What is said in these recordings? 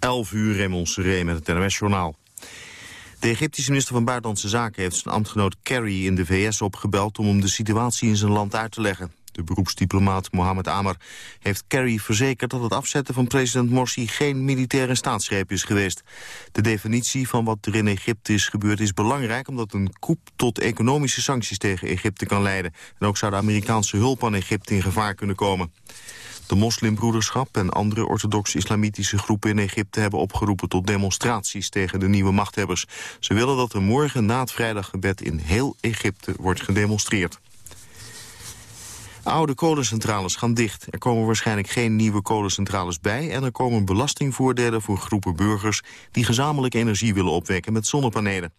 11 uur Raymond Seré met het NOS-journaal. De Egyptische minister van Buitenlandse Zaken heeft zijn ambtgenoot Kerry in de VS opgebeld om hem de situatie in zijn land uit te leggen. De beroepsdiplomaat Mohamed Amar heeft Kerry verzekerd dat het afzetten van president Morsi geen militaire staatsgreep is geweest. De definitie van wat er in Egypte is gebeurd is belangrijk omdat een coup tot economische sancties tegen Egypte kan leiden. En ook zou de Amerikaanse hulp aan Egypte in gevaar kunnen komen. De moslimbroederschap en andere orthodox-islamitische groepen in Egypte hebben opgeroepen tot demonstraties tegen de nieuwe machthebbers. Ze willen dat er morgen na het vrijdaggebed in heel Egypte wordt gedemonstreerd. Oude kolencentrales gaan dicht. Er komen waarschijnlijk geen nieuwe kolencentrales bij... en er komen belastingvoordelen voor groepen burgers... die gezamenlijk energie willen opwekken met zonnepanelen.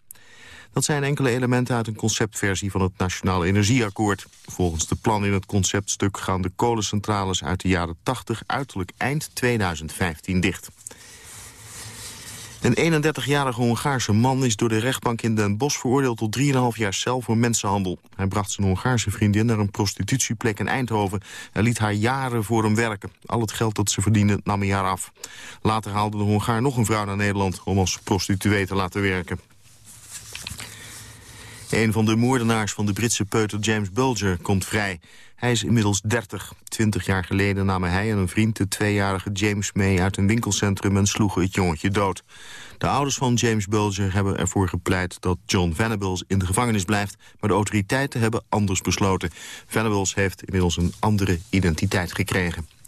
Dat zijn enkele elementen uit een conceptversie van het Nationaal Energieakkoord. Volgens de plan in het conceptstuk gaan de kolencentrales uit de jaren 80 uiterlijk eind 2015 dicht. Een 31-jarige Hongaarse man is door de rechtbank in Den Bosch veroordeeld tot 3,5 jaar cel voor mensenhandel. Hij bracht zijn Hongaarse vriendin naar een prostitutieplek in Eindhoven en liet haar jaren voor hem werken. Al het geld dat ze verdiende nam hij haar af. Later haalde de Hongaar nog een vrouw naar Nederland om als prostituee te laten werken. Een van de moordenaars van de Britse peuter James Bulger komt vrij. Hij is inmiddels 30. Twintig jaar geleden namen hij en een vriend de tweejarige James mee uit een winkelcentrum en sloegen het jongetje dood. De ouders van James Bulger hebben ervoor gepleit dat John Venables in de gevangenis blijft, maar de autoriteiten hebben anders besloten. Venables heeft inmiddels een andere identiteit gekregen.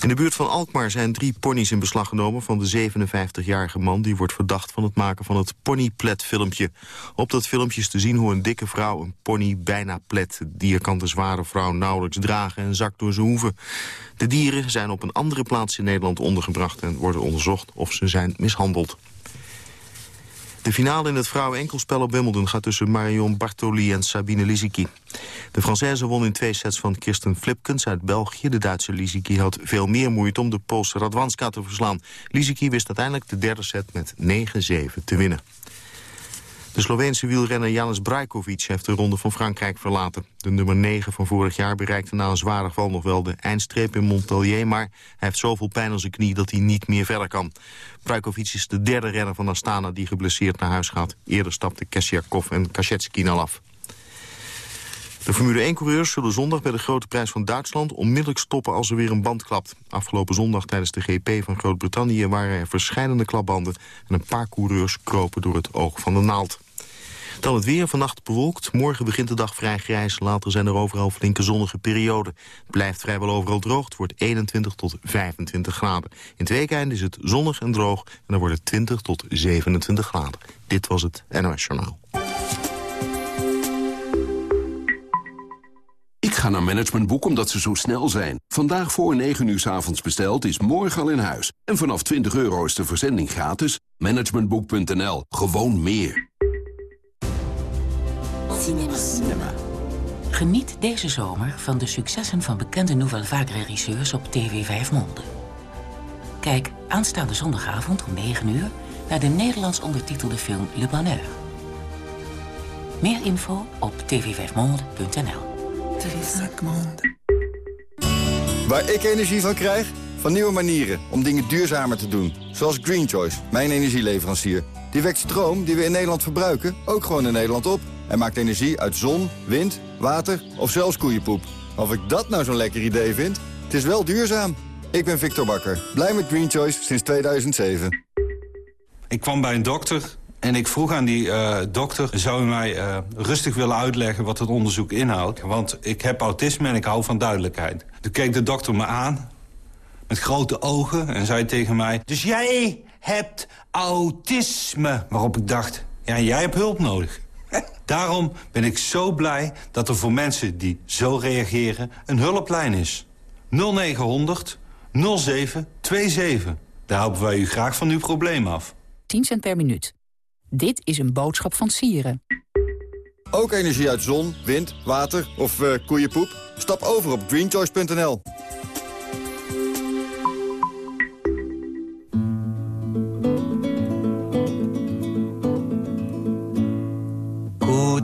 In de buurt van Alkmaar zijn drie ponies in beslag genomen... van de 57-jarige man die wordt verdacht van het maken van het ponyplet-filmpje. Op dat filmpje is te zien hoe een dikke vrouw een pony bijna plet. Het dier kan de zware vrouw nauwelijks dragen en zakt door zijn hoeven. De dieren zijn op een andere plaats in Nederland ondergebracht... en worden onderzocht of ze zijn mishandeld. De finale in het vrouwen-enkelspel op Wimbledon gaat tussen Marion Bartoli en Sabine Lisicki. De Française won in twee sets van Kirsten Flipkens uit België. De Duitse Lisicki had veel meer moeite om de Poolse Radwanska te verslaan. Lisicki wist uiteindelijk de derde set met 9-7 te winnen. De Sloveense wielrenner Janis Brajkovic heeft de Ronde van Frankrijk verlaten. De nummer 9 van vorig jaar bereikte na een zware val nog wel de eindstreep in Montpellier... maar hij heeft zoveel pijn aan zijn knie dat hij niet meer verder kan. Brajkovic is de derde renner van Astana die geblesseerd naar huis gaat. Eerder stapten Kessiakov en Kasetski al af. De Formule 1-coureurs zullen zondag bij de Grote Prijs van Duitsland... onmiddellijk stoppen als er weer een band klapt. Afgelopen zondag tijdens de GP van Groot-Brittannië... waren er verschillende klapbanden en een paar coureurs kropen door het oog van de naald. Dan het weer, vannacht bewolkt. Morgen begint de dag vrij grijs. Later zijn er overal flinke zonnige perioden. Het blijft vrijwel overal droog. Het wordt 21 tot 25 graden. In het is het zonnig en droog. En dan wordt het 20 tot 27 graden. Dit was het NOS Journaal. Ik ga naar Managementboek omdat ze zo snel zijn. Vandaag voor 9 uur s avonds besteld is morgen al in huis. En vanaf 20 euro is de verzending gratis. Managementboek.nl. Gewoon meer. Cinema. Geniet deze zomer van de successen van bekende Nouvelle Vague regisseurs op TV 5 Monde. Kijk aanstaande zondagavond om 9 uur naar de Nederlands ondertitelde film Le Bonheur. Meer info op tv5monde.nl. Waar ik energie van krijg? Van nieuwe manieren om dingen duurzamer te doen. Zoals Green Choice, mijn energieleverancier. Die wekt stroom die we in Nederland verbruiken ook gewoon in Nederland op. En maakt energie uit zon, wind, water of zelfs koeienpoep. Of ik dat nou zo'n lekker idee vind? Het is wel duurzaam. Ik ben Victor Bakker, blij met Green Choice sinds 2007. Ik kwam bij een dokter en ik vroeg aan die uh, dokter... zou u mij uh, rustig willen uitleggen wat het onderzoek inhoudt? Want ik heb autisme en ik hou van duidelijkheid. Toen keek de dokter me aan, met grote ogen, en zei tegen mij... Dus jij hebt autisme. Waarop ik dacht, ja, jij hebt hulp nodig. Daarom ben ik zo blij dat er voor mensen die zo reageren een hulplijn is. 0900 0727. Daar helpen wij u graag van uw probleem af. 10 cent per minuut. Dit is een boodschap van Sieren. Ook energie uit zon, wind, water of uh, koeienpoep? Stap over op greenchoice.nl.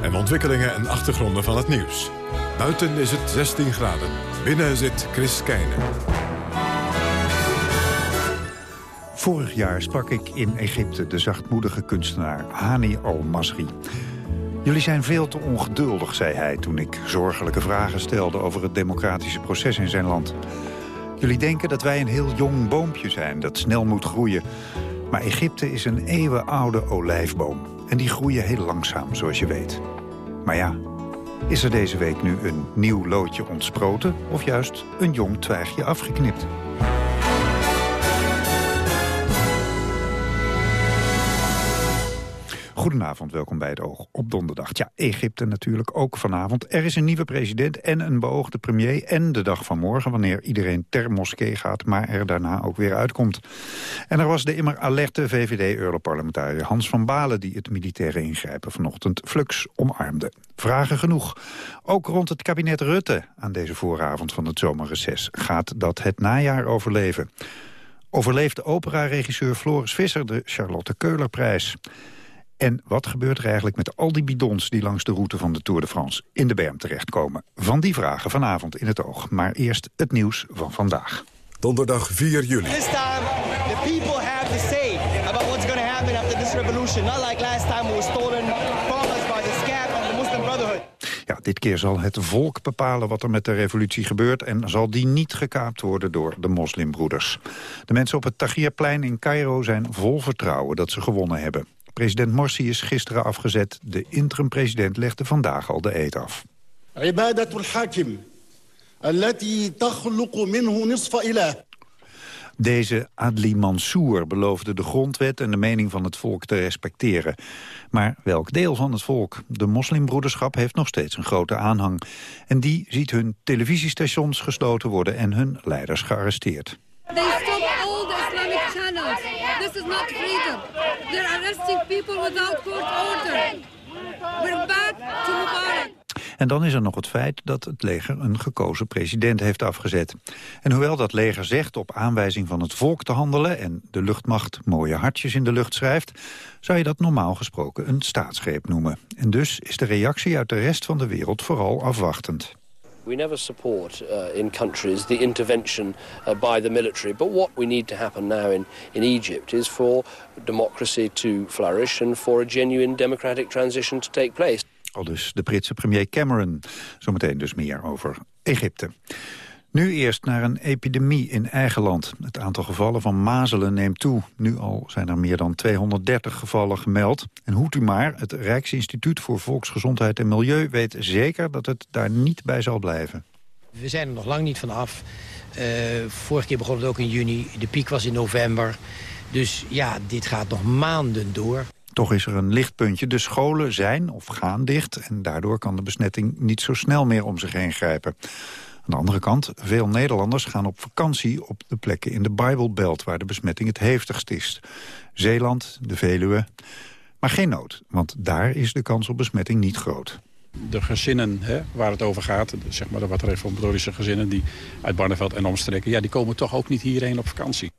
En ontwikkelingen en achtergronden van het nieuws. Buiten is het 16 graden. Binnen zit Chris Keijnen. Vorig jaar sprak ik in Egypte de zachtmoedige kunstenaar Hani al-Masri. Jullie zijn veel te ongeduldig, zei hij toen ik zorgelijke vragen stelde over het democratische proces in zijn land. Jullie denken dat wij een heel jong boompje zijn dat snel moet groeien. Maar Egypte is een eeuwenoude olijfboom. En die groeien heel langzaam, zoals je weet. Maar ja, is er deze week nu een nieuw loodje ontsproten... of juist een jong twijgje afgeknipt? Goedenavond, welkom bij het Oog op donderdag. Ja, Egypte natuurlijk ook vanavond. Er is een nieuwe president en een beoogde premier... en de dag van morgen, wanneer iedereen ter moskee gaat... maar er daarna ook weer uitkomt. En er was de immer alerte VVD-europarlementariër Hans van Balen... die het militaire ingrijpen vanochtend flux omarmde. Vragen genoeg. Ook rond het kabinet Rutte aan deze vooravond van het zomerreces... gaat dat het najaar overleven. Overleeft opera-regisseur Floris Visser de Charlotte Keulerprijs... En wat gebeurt er eigenlijk met al die bidons die langs de route van de Tour de France in de berm terechtkomen? Van die vragen vanavond in het oog. Maar eerst het nieuws van vandaag. Donderdag 4 juli. This time the people have to say about what's going to happen after this revolution. Not like last time we were stolen from us by the scab and the Muslim Brotherhood. Ja, dit keer zal het volk bepalen wat er met de revolutie gebeurt... en zal die niet gekaapt worden door de moslimbroeders. De mensen op het Tahrirplein in Cairo zijn vol vertrouwen dat ze gewonnen hebben. President Morsi is gisteren afgezet. De interim-president legde vandaag al de eed af. Deze Adli Mansour beloofde de grondwet en de mening van het volk te respecteren. Maar welk deel van het volk? De moslimbroederschap heeft nog steeds een grote aanhang. En die ziet hun televisiestations gesloten worden en hun leiders gearresteerd. They stop all the Islamic channels. Is not freedom. They're arresting people without court order. We're back to Mubarak. En dan is er nog het feit dat het leger een gekozen president heeft afgezet. En hoewel dat leger zegt op aanwijzing van het volk te handelen... en de luchtmacht mooie hartjes in de lucht schrijft... zou je dat normaal gesproken een staatsgreep noemen. En dus is de reactie uit de rest van de wereld vooral afwachtend. We never support uh, in countries the intervention uh, by the military. But what we need to happen now in, in Egypt is for democracy to flourish and for a genuine democratic transition to take place. Al dus de Britse premier Cameron. Zometeen dus meer over Egypte. Nu eerst naar een epidemie in eigen land. Het aantal gevallen van mazelen neemt toe. Nu al zijn er meer dan 230 gevallen gemeld. En hoed u maar, het Rijksinstituut voor Volksgezondheid en Milieu... weet zeker dat het daar niet bij zal blijven. We zijn er nog lang niet van af. Uh, vorige keer begon het ook in juni. De piek was in november. Dus ja, dit gaat nog maanden door. Toch is er een lichtpuntje. De scholen zijn of gaan dicht... en daardoor kan de besmetting niet zo snel meer om zich heen grijpen. Aan de andere kant, veel Nederlanders gaan op vakantie op de plekken in de Bijbelbelt waar de besmetting het hevigst is. Zeeland, de Veluwe. Maar geen nood, want daar is de kans op besmetting niet groot. De gezinnen hè, waar het over gaat, zeg maar de wat reformatorische gezinnen die uit Barneveld en omstreken, ja, die komen toch ook niet hierheen op vakantie.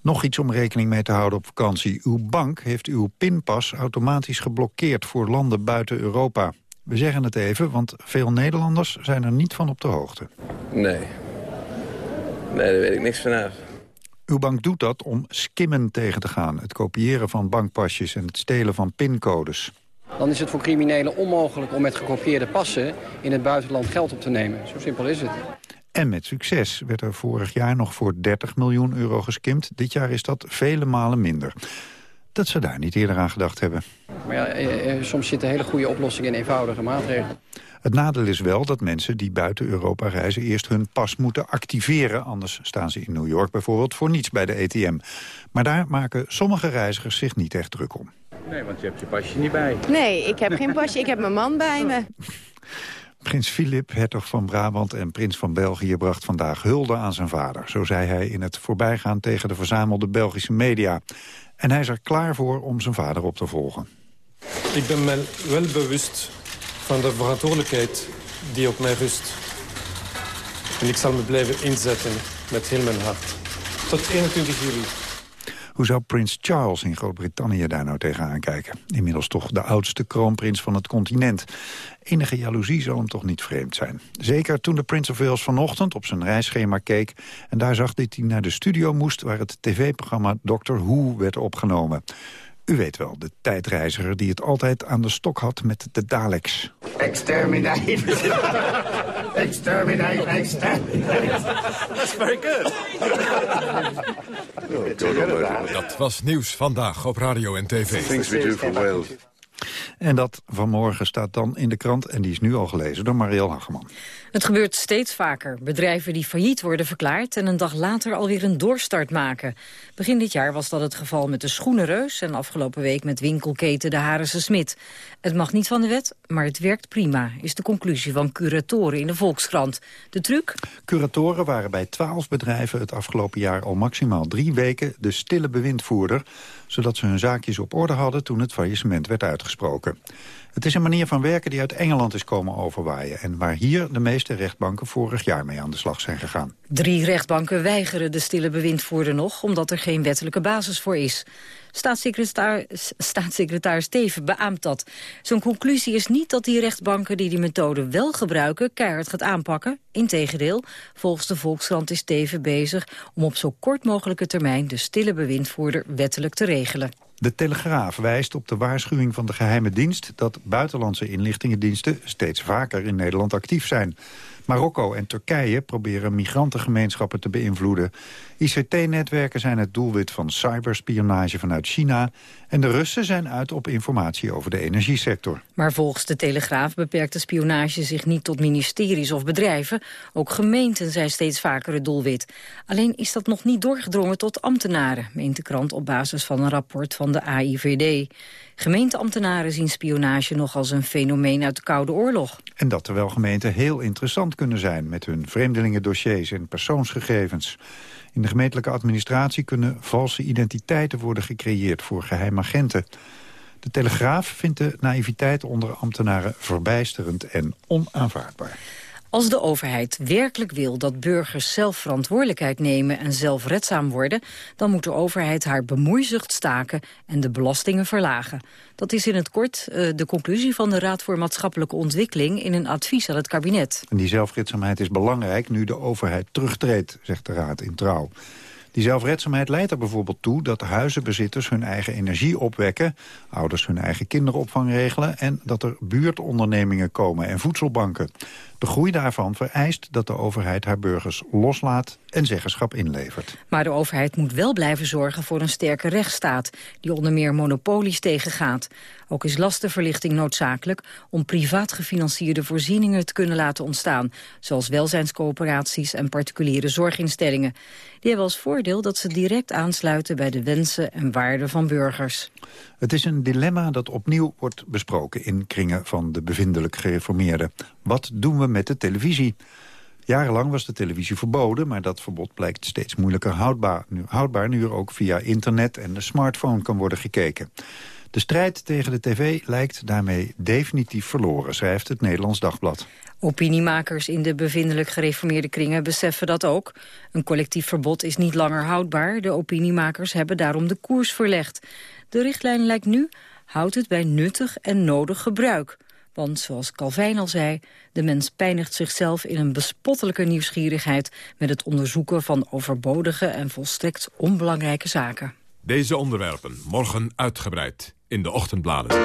Nog iets om rekening mee te houden op vakantie. Uw bank heeft uw pinpas automatisch geblokkeerd voor landen buiten Europa. We zeggen het even, want veel Nederlanders zijn er niet van op de hoogte. Nee. Nee, daar weet ik niks vanaf. Uw bank doet dat om skimmen tegen te gaan. Het kopiëren van bankpasjes en het stelen van pincodes. Dan is het voor criminelen onmogelijk om met gekopieerde passen... in het buitenland geld op te nemen. Zo simpel is het. En met succes werd er vorig jaar nog voor 30 miljoen euro geskimd. Dit jaar is dat vele malen minder dat ze daar niet eerder aan gedacht hebben. Maar ja, eh, eh, soms zitten hele goede oplossingen in eenvoudige maatregelen. Het nadeel is wel dat mensen die buiten Europa reizen... eerst hun pas moeten activeren. Anders staan ze in New York bijvoorbeeld voor niets bij de ATM. Maar daar maken sommige reizigers zich niet echt druk om. Nee, want je hebt je pasje niet bij. Nee, ik heb geen pasje. Ik heb mijn man bij me. Prins Filip, hertog van Brabant en prins van België... bracht vandaag hulde aan zijn vader. Zo zei hij in het voorbijgaan tegen de verzamelde Belgische media. En hij is er klaar voor om zijn vader op te volgen. Ik ben me wel bewust van de verantwoordelijkheid die op mij rust. En ik zal me blijven inzetten met heel mijn hart. Tot 21 juli. Hoe zou prins Charles in Groot-Brittannië daar nou tegenaan kijken? Inmiddels toch de oudste kroonprins van het continent. Enige jaloezie zal hem toch niet vreemd zijn. Zeker toen de Prince of Wales vanochtend op zijn reisschema keek... en daar zag dat hij naar de studio moest... waar het tv-programma Doctor Who werd opgenomen. U weet wel, de tijdreiziger die het altijd aan de stok had met de Daleks. Exterminate. exterminate, exterminate. That's very good. Dat was nieuws vandaag op radio en tv. Things we do for Wales. En dat vanmorgen staat dan in de krant en die is nu al gelezen door Marielle Hageman. Het gebeurt steeds vaker. Bedrijven die failliet worden verklaard en een dag later alweer een doorstart maken. Begin dit jaar was dat het geval met de Schoenenreus en afgelopen week met winkelketen de Harense Smit. Het mag niet van de wet, maar het werkt prima, is de conclusie van curatoren in de Volkskrant. De truc? Curatoren waren bij twaalf bedrijven het afgelopen jaar al maximaal drie weken de stille bewindvoerder, zodat ze hun zaakjes op orde hadden toen het faillissement werd uitgesproken. Het is een manier van werken die uit Engeland is komen overwaaien... en waar hier de meeste rechtbanken vorig jaar mee aan de slag zijn gegaan. Drie rechtbanken weigeren de stille bewindvoerder nog... omdat er geen wettelijke basis voor is. Staatssecretaris, staatssecretaris Steven beaamt dat. Zijn conclusie is niet dat die rechtbanken die die methode wel gebruiken... keihard gaat aanpakken. Integendeel, volgens de Volkskrant is Steven bezig... om op zo kort mogelijke termijn de stille bewindvoerder wettelijk te regelen. De Telegraaf wijst op de waarschuwing van de geheime dienst... dat buitenlandse inlichtingendiensten steeds vaker in Nederland actief zijn. Marokko en Turkije proberen migrantengemeenschappen te beïnvloeden. ICT-netwerken zijn het doelwit van cyberspionage vanuit China... en de Russen zijn uit op informatie over de energiesector. Maar volgens de Telegraaf beperkt de spionage zich niet tot ministeries of bedrijven. Ook gemeenten zijn steeds vaker het doelwit. Alleen is dat nog niet doorgedrongen tot ambtenaren... meent de krant op basis van een rapport van de AIVD. Gemeenteambtenaren zien spionage nog als een fenomeen uit de Koude Oorlog. En dat terwijl gemeenten heel interessant kunnen zijn... met hun vreemdelingendossiers en persoonsgegevens. In de gemeentelijke administratie kunnen valse identiteiten worden gecreëerd voor geheimagenten. De Telegraaf vindt de naïviteit onder ambtenaren verbijsterend en onaanvaardbaar. Als de overheid werkelijk wil dat burgers zelf verantwoordelijkheid nemen en zelfredzaam worden, dan moet de overheid haar bemoeizucht staken en de belastingen verlagen. Dat is in het kort uh, de conclusie van de Raad voor Maatschappelijke Ontwikkeling in een advies aan het kabinet. Die zelfredzaamheid is belangrijk nu de overheid terugtreedt, zegt de Raad in trouw. Die zelfredzaamheid leidt er bijvoorbeeld toe dat huizenbezitters hun eigen energie opwekken, ouders hun eigen kinderopvang regelen en dat er buurtondernemingen komen en voedselbanken. De groei daarvan vereist dat de overheid haar burgers loslaat en zeggenschap inlevert. Maar de overheid moet wel blijven zorgen voor een sterke rechtsstaat... die onder meer monopolies tegengaat. Ook is lastenverlichting noodzakelijk om privaat gefinancierde voorzieningen te kunnen laten ontstaan... zoals welzijnscoöperaties en particuliere zorginstellingen. Die hebben als voordeel dat ze direct aansluiten bij de wensen en waarden van burgers. Het is een dilemma dat opnieuw wordt besproken in kringen van de bevindelijk gereformeerden. Wat doen we met de televisie? Jarenlang was de televisie verboden, maar dat verbod blijkt steeds moeilijker houdbaar. Nu, houdbaar nu er ook via internet en de smartphone kan worden gekeken. De strijd tegen de tv lijkt daarmee definitief verloren, schrijft het Nederlands Dagblad. Opiniemakers in de bevindelijk gereformeerde kringen beseffen dat ook. Een collectief verbod is niet langer houdbaar. De opiniemakers hebben daarom de koers verlegd. De richtlijn lijkt nu, houdt het bij nuttig en nodig gebruik. Want zoals Calvijn al zei, de mens pijnigt zichzelf in een bespottelijke nieuwsgierigheid... met het onderzoeken van overbodige en volstrekt onbelangrijke zaken. Deze onderwerpen morgen uitgebreid in de ochtendbladen.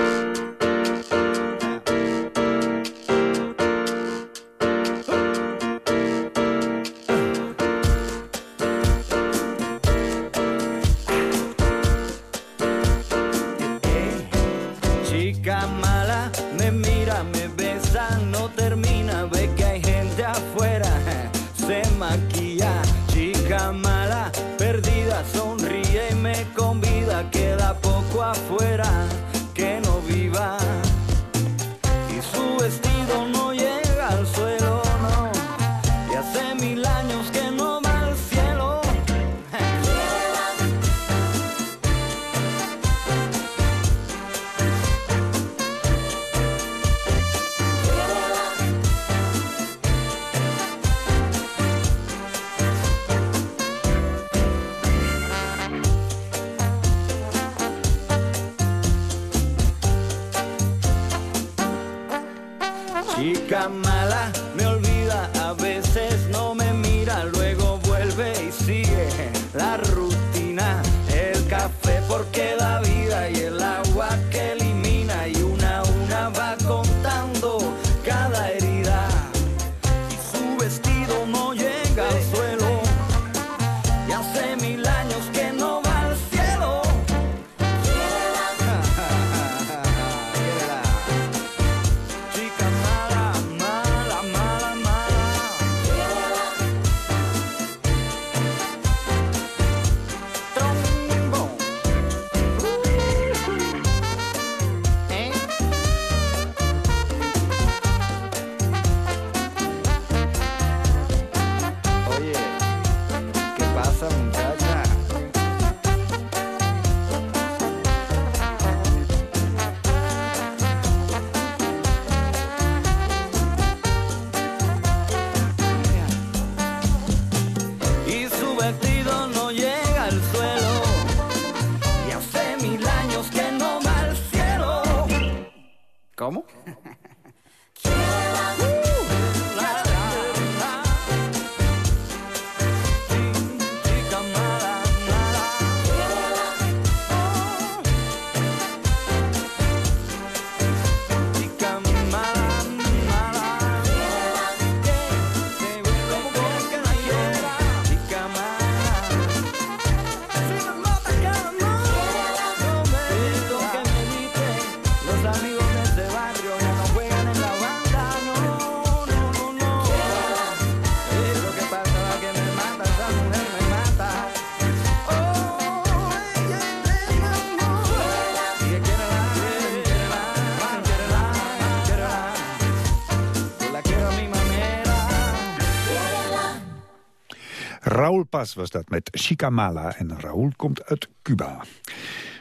Paz was dat met Chicamala. En Raúl komt uit Cuba.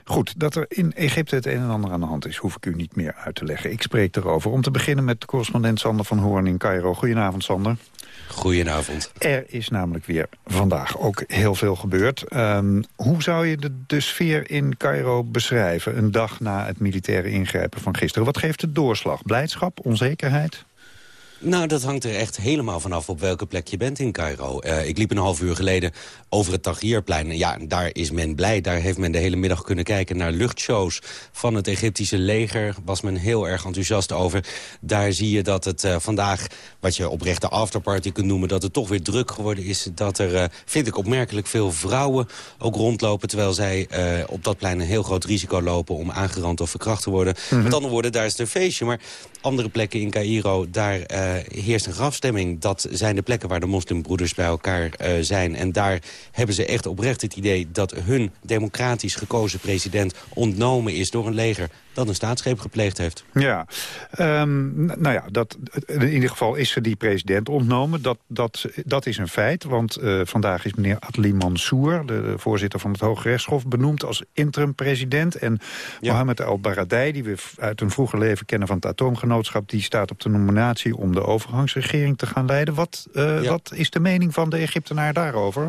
Goed, dat er in Egypte het een en ander aan de hand is... hoef ik u niet meer uit te leggen. Ik spreek erover. Om te beginnen met correspondent Sander van Hoorn in Cairo. Goedenavond, Sander. Goedenavond. Er is namelijk weer vandaag ook heel veel gebeurd. Ehm, hoe zou je de, de sfeer in Cairo beschrijven... een dag na het militaire ingrijpen van gisteren? Wat geeft de doorslag? Blijdschap? Onzekerheid? Nou, dat hangt er echt helemaal vanaf op welke plek je bent in Cairo. Eh, ik liep een half uur geleden over het Tahrirplein. Ja, daar is men blij. Daar heeft men de hele middag kunnen kijken naar luchtshows van het Egyptische leger. Was men heel erg enthousiast over. Daar zie je dat het eh, vandaag, wat je oprecht de afterparty kunt noemen... dat het toch weer druk geworden is. Dat er, eh, vind ik opmerkelijk, veel vrouwen ook rondlopen... terwijl zij op dat plein een heel groot risico lopen... om aangerand of verkracht te worden. Met andere woorden, daar is het een feestje. Maar andere plekken in Cairo, daar eh, heerst een grafstemming. Dat zijn de plekken waar de moslimbroeders bij elkaar eh, zijn. En daar hebben ze echt oprecht het idee... dat hun democratisch gekozen president ontnomen is door een leger... dat een staatsgreep gepleegd heeft. Ja, Ehm, nou ja, dat, in ieder geval is er die president ontnomen. Dat, dat, dat is een feit, want eh, vandaag is meneer Adli Mansour... de, voorzitter van het Hoge Rechtshof, benoemd als interim-president. En Mohammed al-Baradei, die we uit een vroeger leven kennen van het atoomgenootschap... die staat op de nominatie om de overgangsregering te gaan leiden. Wat, eh, Ja. wat is de mening van de Egyptenaar daarover?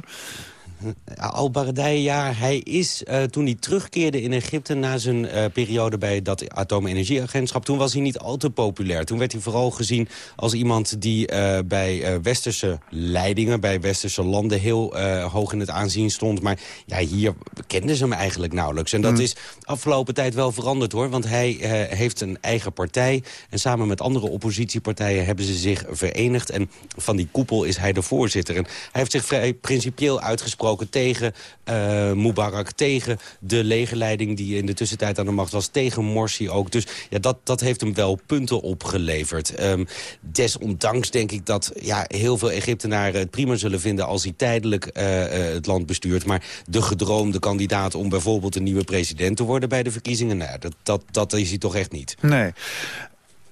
Al-Baradei, ja, hij is eh, toen hij terugkeerde in Egypte... na zijn eh, periode bij dat atoomenergieagentschap... toen was hij niet al te populair. Toen werd hij vooral gezien als iemand die eh, bij eh, westerse leidingen... bij westerse landen heel eh, hoog in het aanzien stond. Maar ja, hier kenden ze hem eigenlijk nauwelijks. En dat is afgelopen tijd wel veranderd, hoor. Want hij eh, heeft een eigen partij. En samen met andere oppositiepartijen hebben ze zich verenigd. En van die koepel is hij de voorzitter. En hij heeft zich vrij principieel uitgesproken tegen eh Mubarak... tegen de legerleiding die in de tussentijd aan de macht was... tegen Morsi ook. Dus ja, dat, dat heeft hem wel punten opgeleverd. Ehm, desondanks denk ik dat ja, heel veel Egyptenaren het prima zullen vinden... als hij tijdelijk eh, eh, het land bestuurt. Maar de gedroomde kandidaat om bijvoorbeeld een nieuwe president te worden... bij de verkiezingen, nou, dat, dat, dat is hij toch echt niet. Nee.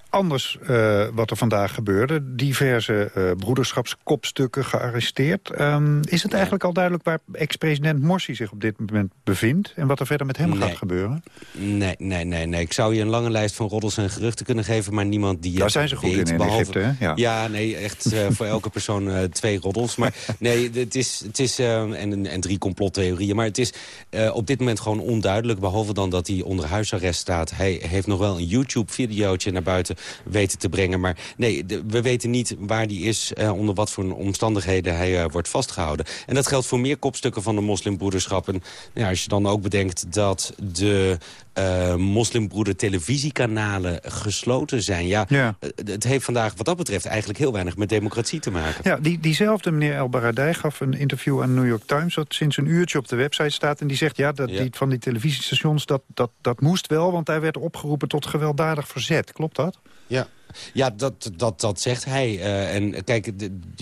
Anders eh, wat er vandaag gebeurde. Diverse eh, broederschapskopstukken gearresteerd. Ehm, is het eigenlijk al duidelijk waar ex-president Morsi zich op dit moment bevindt... en wat er verder met hem Nee. gaat gebeuren? Nee, nee, nee, nee. Ik zou je een lange lijst van roddels en geruchten kunnen geven... maar niemand die Daar het zijn ze goed weet, in, in behalve- Egypte, hè? Ja. nee, echt eh, voor elke persoon twee roddels. Maar nee, het is, het is en, en drie complottheorieën. Maar het is op dit moment gewoon onduidelijk... behalve dan dat hij onder huisarrest staat. Hij heeft nog wel een YouTube-videootje naar buiten weten te brengen. Maar nee, we weten niet waar die is, onder wat voor omstandigheden hij wordt vastgehouden. En dat geldt voor meer kopstukken van de moslimbroederschap. En als je dan ook bedenkt dat de uh, moslimbroeder televisiekanalen gesloten zijn. Ja, Het heeft vandaag wat dat betreft eigenlijk heel weinig met democratie te maken. Ja, die, diezelfde meneer El Baradei gaf een interview aan de New York Times... dat sinds een uurtje op de website staat. En die zegt, ja, dat, Die, van die televisiestations, dat, dat, dat moest wel... want hij werd opgeroepen tot gewelddadig verzet. Klopt dat? Ja. Ja, dat, dat, dat zegt hij. Uh, en kijk,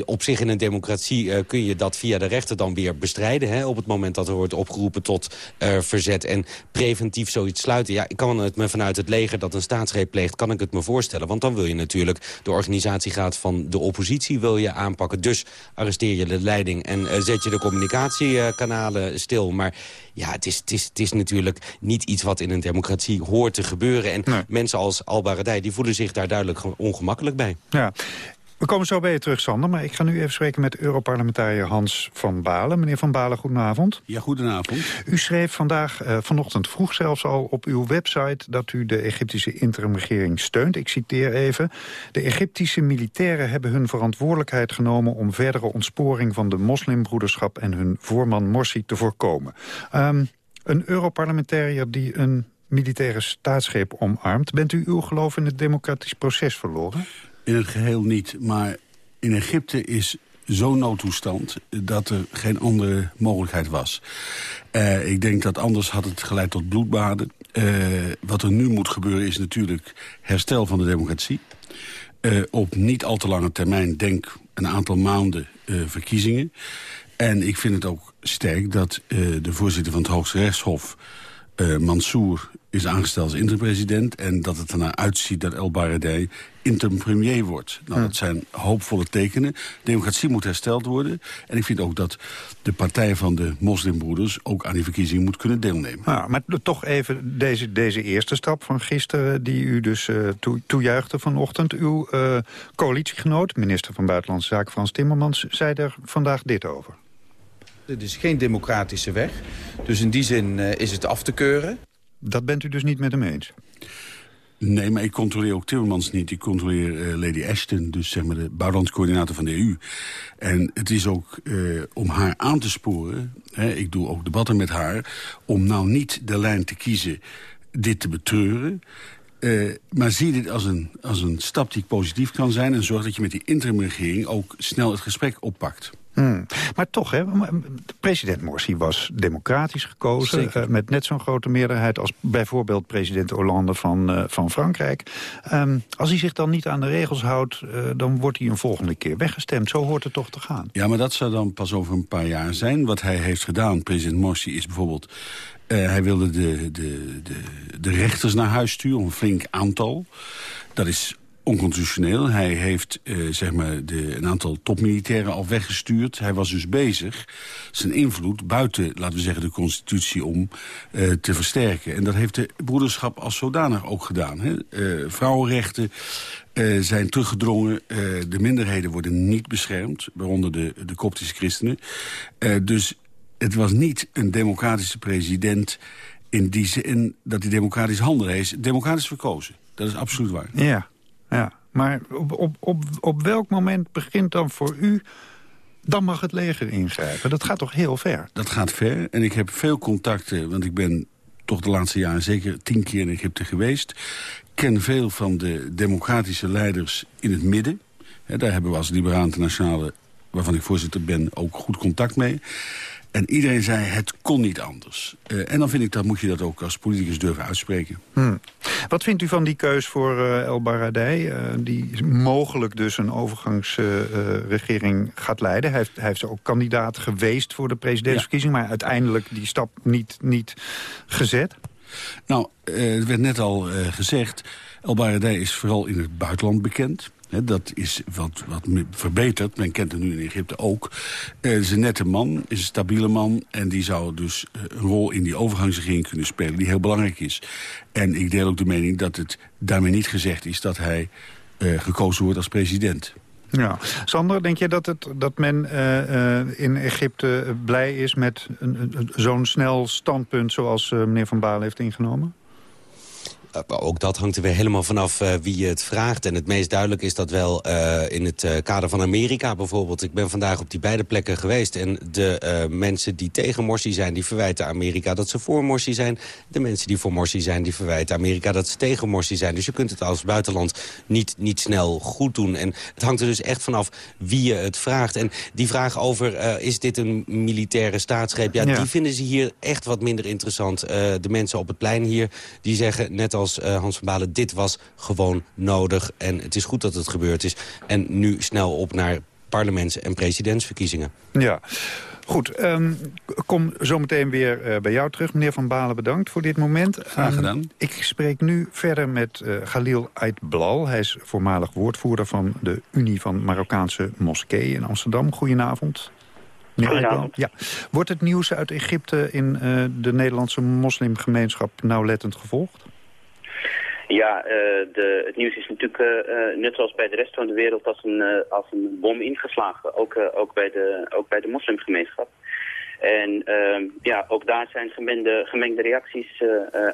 op zich in een democratie uh, kun je dat via de rechter dan weer bestrijden. Hè, op het moment dat er wordt opgeroepen tot uh, verzet. En preventief zoiets sluiten. Ja, ik kan het me vanuit het leger dat een staatsgreep pleegt... kan ik het me voorstellen. Want dan wil je natuurlijk de organisatiegraad van de oppositie wil je aanpakken. Dus arresteer je de leiding en zet je de communicatiekanalen stil. Maar ja, het is, het, is, het is natuurlijk niet iets wat in een democratie hoort te gebeuren. En mensen als Al Baradei, die voelen zich daar duidelijk ongemakkelijk bij. Ja. We komen zo bij je terug, Sander. Maar ik ga nu even spreken met Europarlementariër Hans van Balen. Meneer van Balen, goedenavond. Ja, goedenavond. U schreef vandaag, uh, vanochtend vroeg zelfs al op uw website... dat u de Egyptische interimregering steunt. Ik citeer even. De Egyptische militairen hebben hun verantwoordelijkheid genomen... om verdere ontsporing van de moslimbroederschap... en hun voorman Morsi te voorkomen. Um, een Europarlementariër die een militaire staatsgreep omarmt. Bent u uw geloof in het democratisch proces verloren? In het geheel niet, maar in Egypte is zo'n noodtoestand dat er geen andere mogelijkheid was. Uh, ik denk dat anders had het geleid tot bloedbaden. Uh, wat er nu moet gebeuren is natuurlijk herstel van de democratie. Uh, op niet al te lange termijn, denk een aantal maanden verkiezingen. En ik vind het ook sterk dat de voorzitter van het Hoogste Rechtshof... Mansour is aangesteld als interpresident... en dat het ernaar uitziet dat El Baradei interim-premier wordt. Nou, dat zijn hoopvolle tekenen. Democratie moet hersteld worden. En ik vind ook dat de partij van de moslimbroeders... ook aan die verkiezingen moet kunnen deelnemen. Ja, maar toch even deze, deze eerste stap van gisteren... die u dus uh, toe, toejuichte vanochtend. Uw uh, coalitiegenoot, minister van Buitenlandse Zaken Frans Timmermans... zei er vandaag dit over. Dit is geen democratische weg. Dus in die zin uh, is het af te keuren. Dat bent u dus niet met hem eens? Nee, maar ik controleer ook Timmermans niet. Ik controleer uh, Lady Ashton, dus zeg maar de buitenlandcoördinator van de EU. En het is ook uh, om haar aan te sporen, hè, ik doe ook debatten met haar... om nou niet de lijn te kiezen dit te betreuren... Uh, maar zie dit als een, als een stap die positief kan zijn... en zorg dat je met die interimregering ook snel het gesprek oppakt. Hmm. Maar toch, hè, president Morsi was democratisch gekozen... Uh, met net zo'n grote meerderheid als bijvoorbeeld president Hollande van, uh, van Frankrijk. Um, als hij zich dan niet aan de regels houdt, uh, dan wordt hij een volgende keer weggestemd. Zo hoort het toch te gaan. Ja, maar dat zou dan pas over een paar jaar zijn. Wat hij heeft gedaan, president Morsi, is bijvoorbeeld... hij wilde de, de, de, de rechters naar huis sturen, een flink aantal. Dat is onconstitutioneel. Hij heeft uh, zeg maar de, een aantal topmilitairen al weggestuurd. Hij was dus bezig zijn invloed buiten, laten we zeggen, de constitutie om uh, te versterken. En dat heeft de broederschap als zodanig ook gedaan. Hè? Uh, vrouwenrechten zijn teruggedrongen. de minderheden worden niet beschermd, waaronder de, de koptische christenen. dus het was niet een democratische president in die zin dat hij democratisch handelde. Hij is democratisch verkozen. Dat is absoluut waar. Ja. Ja, maar op, op, op, op welk moment begint dan voor u... dan mag het leger ingrijpen? Dat gaat toch heel ver? Dat gaat ver. En ik heb veel contacten, want ik ben toch de laatste jaren zeker tien keer in Egypte geweest. ken veel van de democratische leiders in het midden. daar hebben we als Liberaal Internationale, waarvan ik voorzitter ben, ook goed contact mee. En iedereen zei, het kon niet anders. Uh, en dan vind ik, dat moet je dat ook als politicus durven uitspreken. Hmm. Wat vindt u van die keus voor uh, El Baradei? Uh, die mogelijk dus een overgangsregering gaat leiden. Hij heeft, hij heeft ook kandidaat geweest voor de presidentsverkiezing... maar uiteindelijk die stap niet, niet gezet. Nou, het werd net al gezegd... El Baradei is vooral in het buitenland bekend dat is wat, wat verbeterd. Men kent het nu in Egypte ook. Het is een nette man, is een stabiele man. En die zou dus eh, een rol in die overgangsregering kunnen spelen... die heel belangrijk is. En ik deel ook de mening dat het daarmee niet gezegd is... dat hij uh, gekozen wordt als president. Ja. Sander, denk je dat, het, dat men in Egypte blij is... met zo'n snel standpunt zoals meneer Van Baal heeft ingenomen? Uh, ook dat hangt er weer helemaal vanaf uh, wie je het vraagt. En het meest duidelijk is dat wel uh, in het kader van Amerika bijvoorbeeld. Ik ben vandaag op die beide plekken geweest. En de mensen die tegen Morsi zijn, die verwijten Amerika dat ze voor Morsi zijn. De mensen die voor Morsi zijn, die verwijten Amerika dat ze tegen Morsi zijn. Dus je kunt het als buitenland niet, niet snel goed doen. En het hangt er dus echt vanaf wie je het vraagt. En die vraag over, is dit een militaire staatsgreep? Ja, ja, die vinden ze hier echt wat minder interessant. de mensen op het plein hier, die zeggen net als uh, Hans van Balen... dit was gewoon nodig en het is goed dat het gebeurd is. En nu snel op naar parlements- en presidentsverkiezingen. Ja. Goed, um, kom zometeen weer uh, bij jou terug. Meneer Van Balen, bedankt voor dit moment. Graag gedaan. Um, ik spreek nu verder met uh, Galil Aitblal. Hij is voormalig woordvoerder van de Unie van Marokkaanse Moskeeën in Amsterdam. Goedenavond. Goedenavond. Ja. Wordt het nieuws uit Egypte in uh, de Nederlandse moslimgemeenschap nauwlettend gevolgd? Ja, uh, de, het nieuws is natuurlijk uh, net zoals bij de rest van de wereld als een, als een bom ingeslagen. Ook, ook, bij de, ook bij de moslimgemeenschap. En ehm, ja, ook daar zijn gemengde, gemengde reacties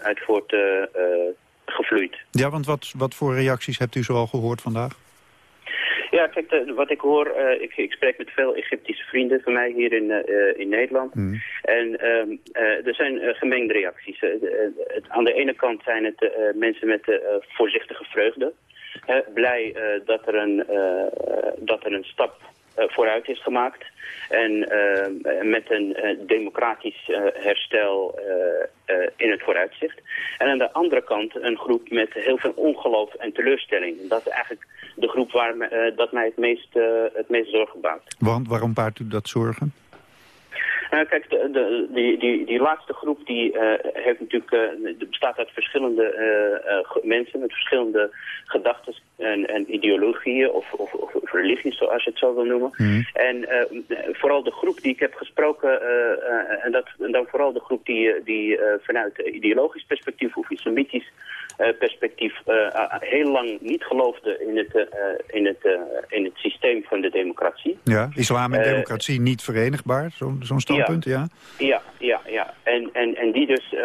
uit voortgevloeid. ja, want wat, wat voor reacties hebt u zoal gehoord vandaag? Ja, kijk, de, wat ik hoor, uh, ik, ik, spreek met veel Egyptische vrienden van mij hier in, uh, in Nederland. Mm. En uh, er zijn gemengde reacties. aan de ene kant zijn het mensen met voorzichtige vreugde. blij dat, er een, dat er een stap vooruit is gemaakt. En met een democratisch herstel in het vooruitzicht. En aan de andere kant een groep met heel veel ongeloof en teleurstelling. Dat is eigenlijk de groep waar uh, dat mij het meest, het meest zorgen baart. Want waarom baart u dat zorgen? Nou, kijk, de, de, die, die, die laatste groep die uh, heeft natuurlijk, bestaat uit verschillende mensen met verschillende gedachten en, en ideologieën of, of, of, religies, zoals je het zo wil noemen. Mm. En vooral de groep die ik heb gesproken, en, dat, en dan vooral de groep die, die vanuit ideologisch perspectief of islamitisch uh, perspectief uh, heel lang niet geloofde in het, in, het, in het systeem van de democratie. Ja, islam en democratie niet verenigbaar, zo'n zo standpunt, ja? Ja, ja, ja. En, en, en die dus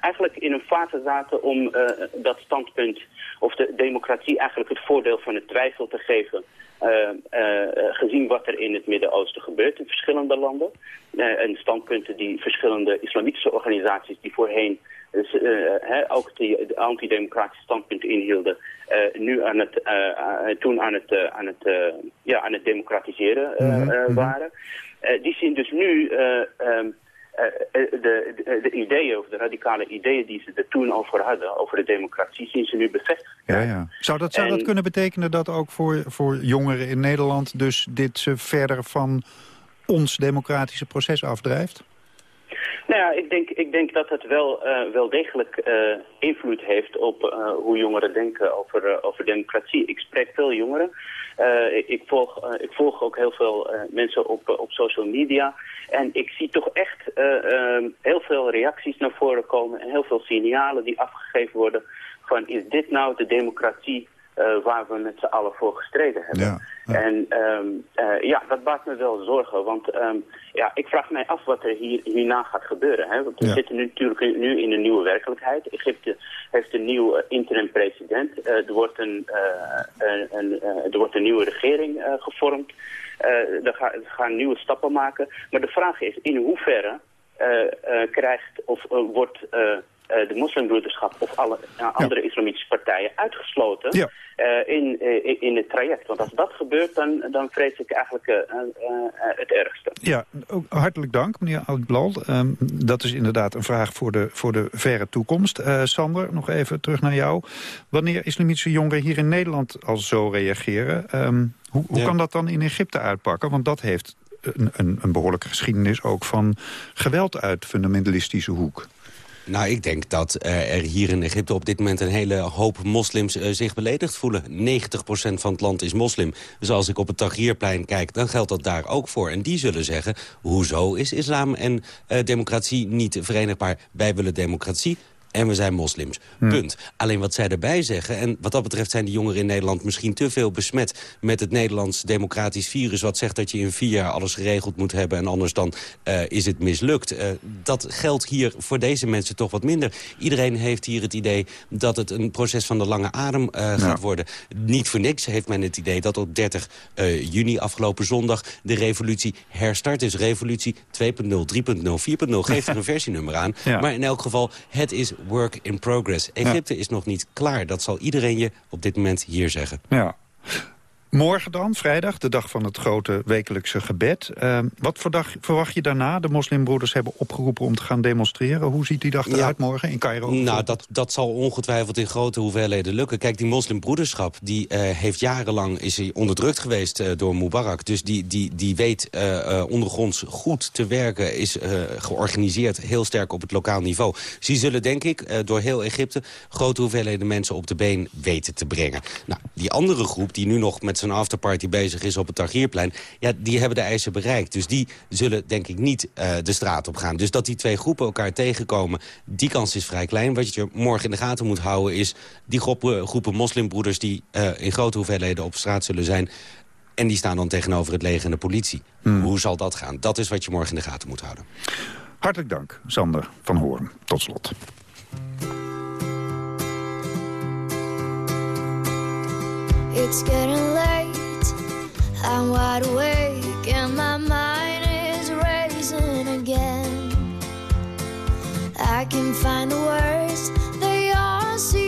eigenlijk in een fase zaten om dat standpunt, of de democratie eigenlijk het voordeel van het twijfel te geven. gezien wat er in het Midden-Oosten gebeurt in verschillende landen. en standpunten die verschillende islamitische organisaties die voorheen dus, ook die de antidemocratische standpunten inhielden, nu aan het, toen aan het, aan het, ja, aan het democratiseren mm -hmm. waren. die zien dus nu um, de, de, de, ideeën, of de radicale ideeën die ze er toen over hadden, over de democratie, zien ze nu bevestigd. Ja, ja. Zou, dat, zou en, dat kunnen betekenen dat ook voor, voor jongeren in Nederland dus dit ze verder van ons democratische proces afdrijft? Nou ja, ik denk, ik denk dat het wel, uh, wel degelijk uh, invloed heeft op uh, hoe jongeren denken over, over democratie. Ik spreek veel jongeren. Ik, ik, volg, ik volg ook heel veel mensen op, op social media. En ik zie toch echt heel veel reacties naar voren komen en heel veel signalen die afgegeven worden van is dit nou de democratie uh, waar we met z'n allen voor gestreden hebben. Ja, ja. En um, uh, ja, dat baart me wel zorgen, want um, ja, ik vraag mij af wat er hier, hierna gaat gebeuren. Hè? Want we ja. zitten nu natuurlijk nu in een nieuwe werkelijkheid. Egypte heeft een nieuwe interim-president. Uh, er, wordt een, een, een er wordt een nieuwe regering gevormd. er, ga, er, gaan nieuwe stappen maken. Maar de vraag is in hoeverre krijgt of wordt de moslimbroederschap of alle uh, andere ja. islamitische partijen uitgesloten ja. uh, in, in het traject. Want als dat gebeurt, dan, dan vrees ik eigenlijk het ergste. Ja, ook hartelijk dank, meneer Oudblal. Um, dat is inderdaad een vraag voor de, voor de verre toekomst. Sander, nog even terug naar jou. Wanneer islamitische jongeren hier in Nederland al zo reageren... Um, hoe, hoe ja. kan dat dan in Egypte uitpakken? Want dat heeft een, een, een behoorlijke geschiedenis ook van geweld uit fundamentalistische hoek. Nou, ik denk dat uh, er hier in Egypte op dit moment een hele hoop moslims uh, zich beledigd voelen. 90% van het land is moslim. Dus als ik op het Tahrirplein kijk, dan geldt dat daar ook voor. En die zullen zeggen, hoezo is islam en uh, democratie niet verenigbaar? Wij willen democratie, en we zijn moslims. Punt. Alleen wat zij erbij zeggen... en wat dat betreft zijn die jongeren in Nederland misschien te veel besmet... met het Nederlands democratisch virus... wat zegt dat je in vier jaar alles geregeld moet hebben... en anders dan eh, is het mislukt. Eh, dat geldt hier voor deze mensen toch wat minder. Iedereen heeft hier het idee dat het een proces van de lange adem eh, gaat worden. Niet voor niks heeft men het idee dat op 30 juni afgelopen zondag... de revolutie herstart is. Revolutie 2.0, 3.0, 4.0. Geef er een versienummer aan. Maar in elk geval, het is work in progress. Egypte is nog niet klaar. Dat zal iedereen je op dit moment hier zeggen. Ja. Morgen dan, vrijdag, de dag van het grote wekelijkse gebed. Uh, wat voor dag verwacht je daarna? De moslimbroeders hebben opgeroepen om te gaan demonstreren. Hoe ziet die dag eruit morgen in Cairo? Nou, dat, dat zal ongetwijfeld in grote hoeveelheden lukken. Kijk, die moslimbroederschap die, uh, heeft jarenlang is onderdrukt geweest uh, door Mubarak. Dus die, die, die weet uh, ondergronds goed te werken, is georganiseerd heel sterk op het lokaal niveau. Ze zullen, denk ik, door heel Egypte grote hoeveelheden mensen op de been weten te brengen. Nou, die andere groep die nu nog met een afterparty bezig is op het Tagierplein... ja, die hebben de eisen bereikt. Dus die zullen denk ik niet uh, de straat op gaan. Dus dat die twee groepen elkaar tegenkomen, die kans is vrij klein. Wat je morgen in de gaten moet houden is... die groepen, groepen moslimbroeders die uh, in grote hoeveelheden op straat zullen zijn... en die staan dan tegenover het leger en de politie. Hmm. Hoe zal dat gaan? Dat is wat je morgen in de gaten moet houden. Hartelijk dank, Sander van Hoorn. Tot slot. It's getting late, I'm wide awake, and my mind is racing again. I can find the words, they all seem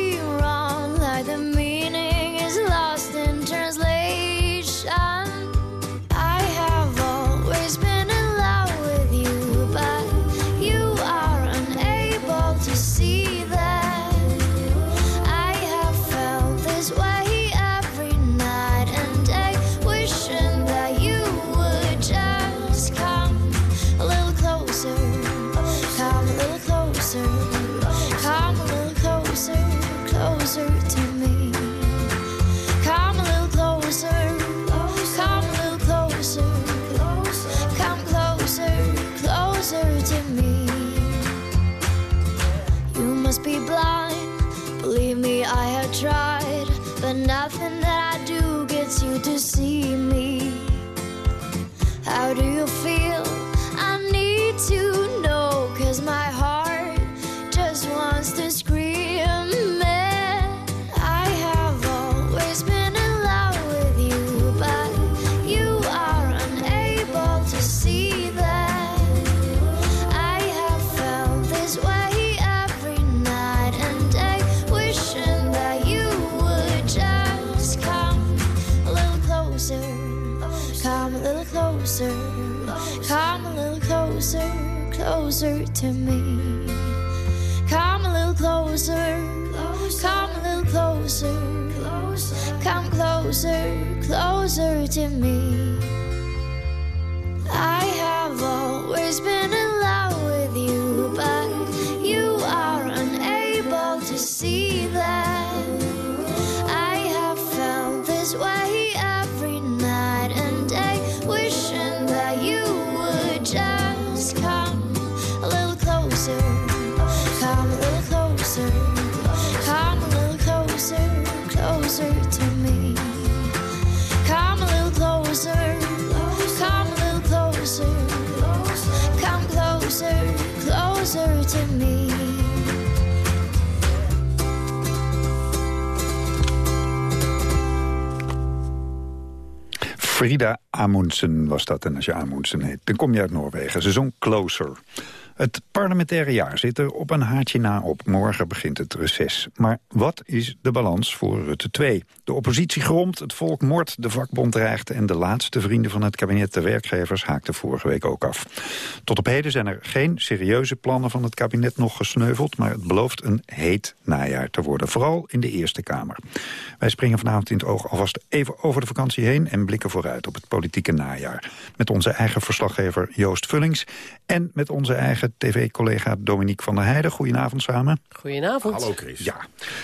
to me. Come a little closer, come a little closer, come closer, closer to me. Closer, come a little closer, closer to me. Come a little closer, come a little closer, come closer, closer to me. Frida Amundsen was dat. En als je Amundsen heet, dan kom je uit Noorwegen. Ze zong Closer. Het parlementaire jaar zit er op een haartje na op. Morgen begint het reces. Maar wat is de balans voor Rutte 2? De oppositie gromt, het volk mort, de vakbond dreigt... en de laatste vrienden van het kabinet de werkgevers haakten vorige week ook af. Tot op heden zijn er geen serieuze plannen van het kabinet nog gesneuveld... maar het belooft een heet najaar te worden, vooral in de Eerste Kamer. Wij springen vanavond in het oog alvast even over de vakantie heen... en blikken vooruit op het politieke najaar. Met onze eigen verslaggever Joost Vullings... en met onze eigen tv-collega Dominique van der Heijden. Goedenavond samen. Goedenavond. Hallo Chris. Ja,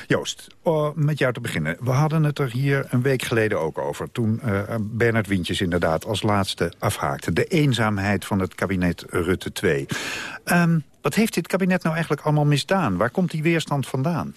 Joost, uh, met jou te beginnen. We hadden het er hier een week geleden ook over... toen uh, Bernard Wientjes inderdaad als laatste afhaakte. De eenzaamheid van het kabinet Rutte 2. Um, Wat heeft dit kabinet nou eigenlijk allemaal misdaan? Waar komt die weerstand vandaan?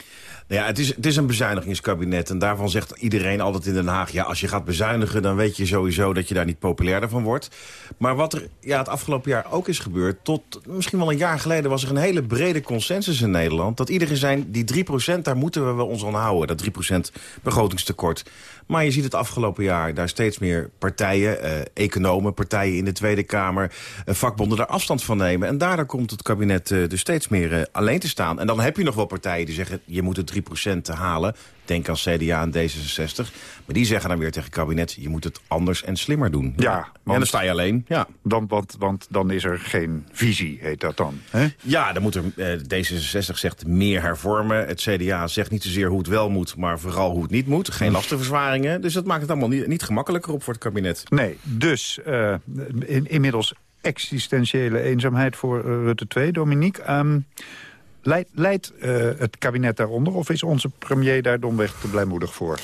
Nou ja, het is, het is een bezuinigingskabinet. En daarvan zegt iedereen altijd in Den Haag... ja, als je gaat bezuinigen, dan weet je sowieso dat je daar niet populairder van wordt. Maar wat er ja, het afgelopen jaar ook is gebeurd... tot misschien wel een jaar geleden was er een hele brede consensus in Nederland... dat iedereen zijn, die 3%, daar moeten we ons aan houden. Dat 3% begrotingstekort. Maar je ziet het afgelopen jaar daar steeds meer partijen, eh, economen, partijen in de Tweede Kamer, eh, vakbonden daar afstand van nemen. En daardoor komt het kabinet eh, dus steeds meer eh, alleen te staan. En dan heb je nog wel partijen die zeggen, je moet het 3% halen. Denk aan CDA en D66. Maar die zeggen dan weer tegen het kabinet... je moet het anders en slimmer doen. Ja, en dan sta je alleen. Ja, Dan, want, want dan is er geen visie, heet dat dan. Hè? ja dan moet er, eh, D66 zegt meer hervormen. Het CDA zegt niet zozeer hoe het wel moet... maar vooral hoe het niet moet. Geen lastenverzwaringen. Dus dat maakt het allemaal niet, niet gemakkelijker op voor het kabinet. Nee, dus eh, in, inmiddels existentiële eenzaamheid voor eh, Rutte 2. Dominique, ehm, leidt, eh, het kabinet daaronder... of is onze premier daar domweg te blijmoedig voor?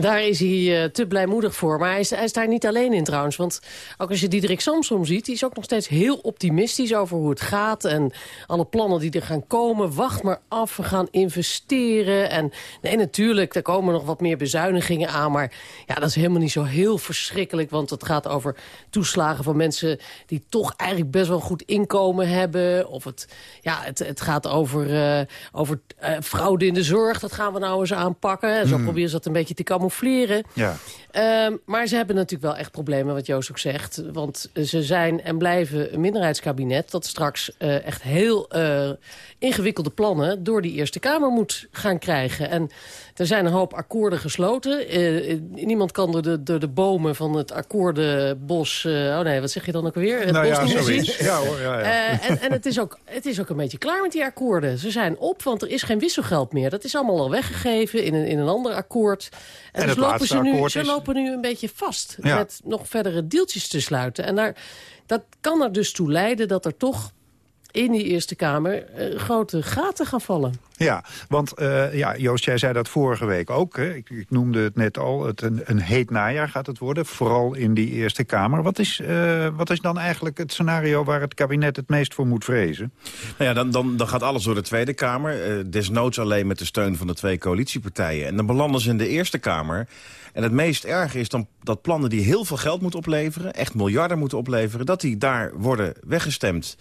Daar is hij eh, te blijmoedig voor. Maar hij is, hij is daar niet alleen in trouwens. Want ook als je Diederik Samsom ziet... die is ook nog steeds heel optimistisch over hoe het gaat... en alle plannen die er gaan komen. Wacht maar af, we gaan investeren. En nee, natuurlijk, er komen nog wat meer bezuinigingen aan. Maar ja, dat is helemaal niet zo heel verschrikkelijk. Want het gaat over toeslagen van mensen... die toch eigenlijk best wel een goed inkomen hebben. Of het, ja, het, het gaat over, eh, over eh, fraude in de zorg. Dat gaan we nou eens aanpakken. En zo Hmm. proberen ze dat een beetje te camoufleren. Ja. Ehm, maar ze hebben natuurlijk wel echt problemen, wat Joost ook zegt. Want ze zijn en blijven een minderheidskabinet... dat straks eh, echt heel eh, ingewikkelde plannen... door die Eerste Kamer moet gaan krijgen. En er zijn een hoop akkoorden gesloten. Eh, niemand kan door de, door de bomen van het akkoordenbos... eh, oh nee, wat zeg je dan ook weer? Het Nou bos ja, niet meer zoiets. zien. Ja, hoor, ja, ja. Eh, en en het, is ook, het is ook een beetje klaar met die akkoorden. Ze zijn op, want er is geen wisselgeld meer. Dat is allemaal al weggegeven in een, in een ander akkoord. En, En dus het lopen ze, nu, ze lopen nu een beetje vast Ja. met nog verdere deeltjes te sluiten. En daar, dat kan er dus toe leiden dat er toch in die Eerste Kamer eh, grote gaten gaan vallen. Ja, want eh, ja, Joost, jij zei dat vorige week ook. Hè? Ik, ik noemde het net al, het, een, een heet najaar gaat het worden. Vooral in die Eerste Kamer. Wat is, eh, wat is dan eigenlijk het scenario waar het kabinet het meest voor moet vrezen? Nou ja, dan, dan, dan gaat alles door de Tweede Kamer. desnoods alleen met de steun van de twee coalitiepartijen. En dan belanden ze in de Eerste Kamer. En het meest erge is dan dat plannen die heel veel geld moeten opleveren... echt miljarden moeten opleveren, dat die daar worden weggestemd.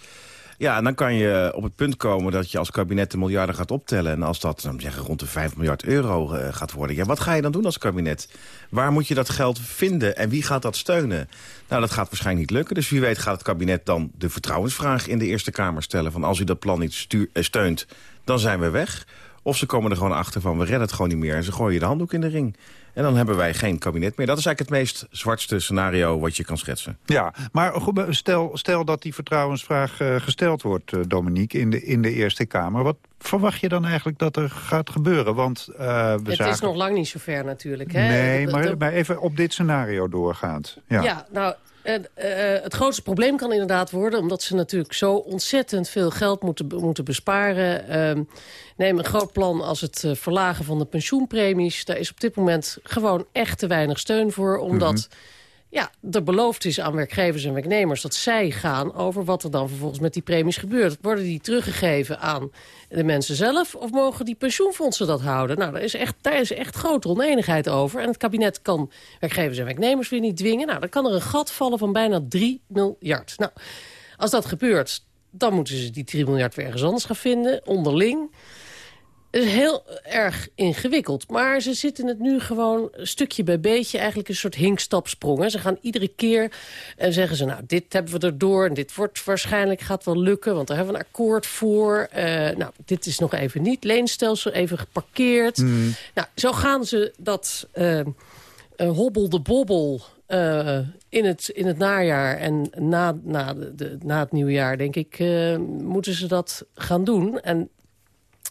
Ja, en dan kan je op het punt komen dat je als kabinet de miljarden gaat optellen. En als dat, dan zeggen, rond de 5 miljard euro eh, gaat worden... ja, wat ga je dan doen als kabinet? Waar moet je dat geld vinden en wie gaat dat steunen? Nou, dat gaat waarschijnlijk niet lukken. Dus wie weet gaat het kabinet dan de vertrouwensvraag in de Eerste Kamer stellen... van als u dat plan niet eh, steunt, dan zijn we weg. Of ze komen er gewoon achter van, we redden het gewoon niet meer... en ze gooien de handdoek in de ring. En dan hebben wij geen kabinet meer. Dat is eigenlijk het meest zwartste scenario wat je kan schetsen. Ja, maar goed, stel, stel dat die vertrouwensvraag eh, gesteld wordt, eh, Dominique, in de, in de Eerste Kamer. Wat verwacht je dan eigenlijk dat er gaat gebeuren? Want eh, we het zagen... is nog lang niet zo ver natuurlijk. Hè? Nee, maar, maar even op dit scenario doorgaand. Ja. Ja, nou, eh, het grootste probleem kan inderdaad worden... omdat ze natuurlijk zo ontzettend veel geld moeten, moeten besparen. Ehm, neem een groot plan als het eh, verlagen van de pensioenpremies. Daar is op dit moment gewoon echt te weinig steun voor. Omdat ja, er beloofd is aan werkgevers en werknemers... dat zij gaan over wat er dan vervolgens met die premies gebeurt. Worden die teruggegeven aan de mensen zelf... of mogen die pensioenfondsen dat houden? Nou, daar is echt, daar is echt grote oneenigheid over. En het kabinet kan werkgevers en werknemers weer niet dwingen. Nou, dan kan er een gat vallen van bijna 3 miljard. Nou, als dat gebeurt, dan moeten ze die 3 miljard weer ergens anders gaan vinden, onderling. Het is heel erg ingewikkeld. Maar ze zitten het nu gewoon stukje bij beetje... eigenlijk een soort hinkstapsprong. hè. Ze gaan iedere keer en zeggen ze... nou, dit hebben we erdoor en dit wordt waarschijnlijk gaat wel lukken... want daar hebben we een akkoord voor. Eh, nou, dit is nog even niet. Leenstelsel even geparkeerd. Nou, zo gaan ze dat eh, eh, hobbel de bobbel... eh, in, het, in het najaar en na, na, de, na het nieuwjaar, denk ik, eh, moeten ze dat gaan doen. En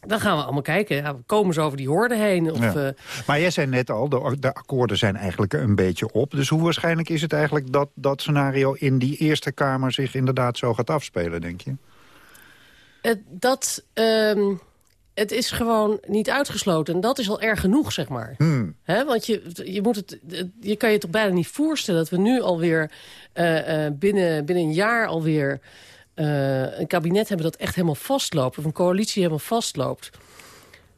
dan gaan we allemaal kijken. Ja, komen ze over die horde heen? Of, Ja. eh, Maar jij zei net al, de, de akkoorden zijn eigenlijk een beetje op. Dus hoe waarschijnlijk is het eigenlijk dat dat scenario in die Eerste Kamer zich inderdaad zo gaat afspelen, denk je? het, dat, ehm, het is gewoon niet uitgesloten. En dat is al erg genoeg, zeg maar. Hmm. Want je, je, moet het, je kan je toch bijna niet voorstellen... dat we nu alweer uh, uh, binnen, binnen een jaar alweer... eh, een kabinet hebben dat echt helemaal vastloopt... of een coalitie helemaal vastloopt...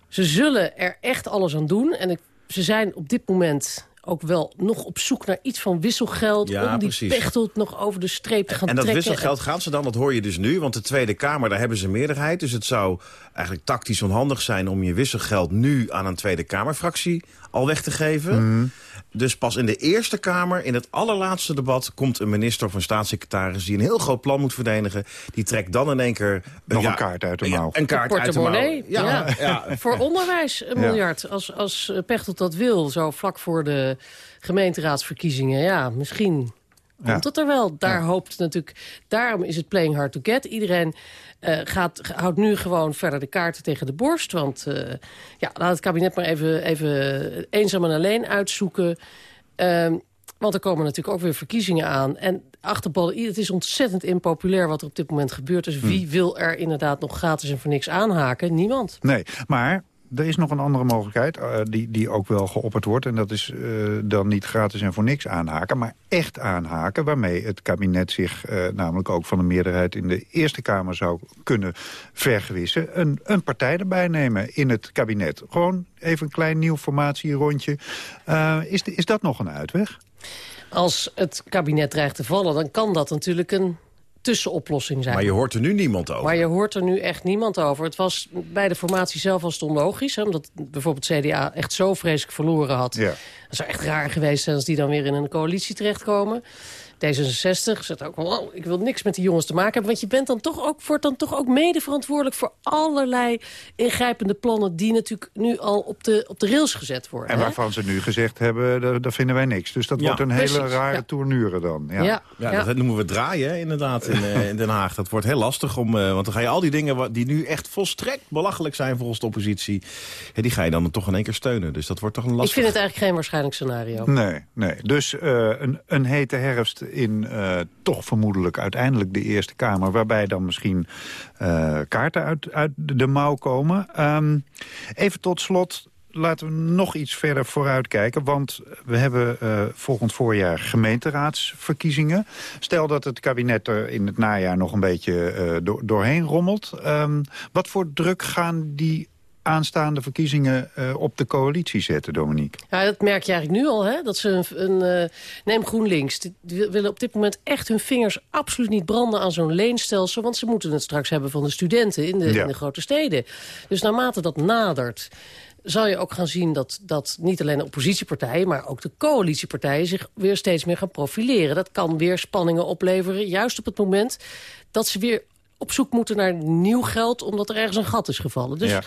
ze zullen er echt alles aan doen. En ik, ze zijn op dit moment ook wel nog op zoek naar iets van wisselgeld... Ja, om die precies. pechtold nog over de streep te gaan En dat trekken. wisselgeld gaan ze dan, dat hoor je dus nu. Want de Tweede Kamer, daar hebben ze meerderheid. Dus het zou eigenlijk tactisch onhandig zijn... om je wisselgeld nu aan een Tweede Kamerfractie al weg te geven. Mhm. Dus pas in de Eerste Kamer, in het allerlaatste debat... komt een minister of een staatssecretaris die een heel groot plan moet verdedigen. Die trekt dan in één keer... Nog ja, een kaart uit de mouw. een kaart uit de mouw. Ja. Ja, Voor onderwijs een Ja. miljard. Als, als eh, Pechtold dat wil, zo vlak voor de gemeenteraadsverkiezingen. Ja, misschien Ja. komt het er wel. Daar hoopt natuurlijk... Daarom is het playing hard to get. Iedereen eh, gaat, houdt nu gewoon verder de kaarten tegen de borst. Want eh, ja, laat het kabinet maar even, even eenzaam en alleen uitzoeken. Ehm, want er komen natuurlijk ook weer verkiezingen aan. En achterballen, het is ontzettend impopulair wat er op dit moment gebeurt. Dus wie wil er inderdaad nog gratis en voor niks aanhaken? Niemand. Nee, maar er is nog een andere mogelijkheid eh, die, die ook wel geopperd wordt. En dat is eh, dan niet gratis en voor niks aanhaken, maar echt aanhaken. Waarmee het kabinet zich eh, namelijk ook van de meerderheid in de Eerste Kamer zou kunnen vergewissen. Een, een partij erbij nemen in het kabinet. Gewoon even een klein nieuw formatierondje. Is dat nog een uitweg? Als het kabinet dreigt te vallen, dan kan dat natuurlijk een tussenoplossing zijn. Maar je hoort er nu niemand over. Maar je hoort er nu echt niemand over. Het was bij de formatie zelf was het onlogisch. Hè, omdat bijvoorbeeld CDA echt zo vreselijk verloren had. Ja. Het zou echt raar geweest zijn als die dan weer in een coalitie terechtkomen. D66 zegt ook wel, oh, ik wil niks met die jongens te maken hebben. Want je bent dan toch ook, wordt dan toch ook mede verantwoordelijk... voor allerlei ingrijpende plannen die natuurlijk nu al op de, op de rails gezet worden. En hè? waarvan ze nu gezegd hebben, daar, daar vinden wij niks. Dus dat Ja. wordt een hele rare ja. tournure dan. Ja. Ja, Ja, ja. dat noemen we draaien, hè, inderdaad, in, eh, in Den Haag. Dat wordt heel lastig, om, eh, want dan ga je al die dingen... die nu echt volstrekt belachelijk zijn volgens de oppositie... Ja, die ga je dan toch in één keer steunen. Dus dat wordt toch een Ik lastig... vind het eigenlijk geen waarschijnlijk scenario. Nee, nee. Dus eh, een, een hete herfst in eh, toch vermoedelijk uiteindelijk de Eerste Kamer... waarbij dan misschien eh, kaarten uit, uit de mouw komen. Ehm, even tot slot, laten we nog iets verder vooruitkijken. Want we hebben eh, volgend voorjaar gemeenteraadsverkiezingen. Stel dat het kabinet er in het najaar nog een beetje door, doorheen rommelt. Ehm, wat voor druk gaan die aanstaande verkiezingen eh, op de coalitie zetten, Dominique? Ja, dat merk je eigenlijk nu al, hè? Dat ze een, een eh, neem GroenLinks. Die die willen op dit moment echt hun vingers absoluut niet branden aan zo'n leenstelsel. Want ze moeten het straks hebben van de studenten in de, Ja. in de grote steden. Dus naarmate dat nadert zal je ook gaan zien dat, dat niet alleen de oppositiepartijen... maar ook de coalitiepartijen zich weer steeds meer gaan profileren. Dat kan weer spanningen opleveren, juist op het moment dat ze weer op zoek moeten naar nieuw geld... omdat er ergens een gat is gevallen. Dus Ja.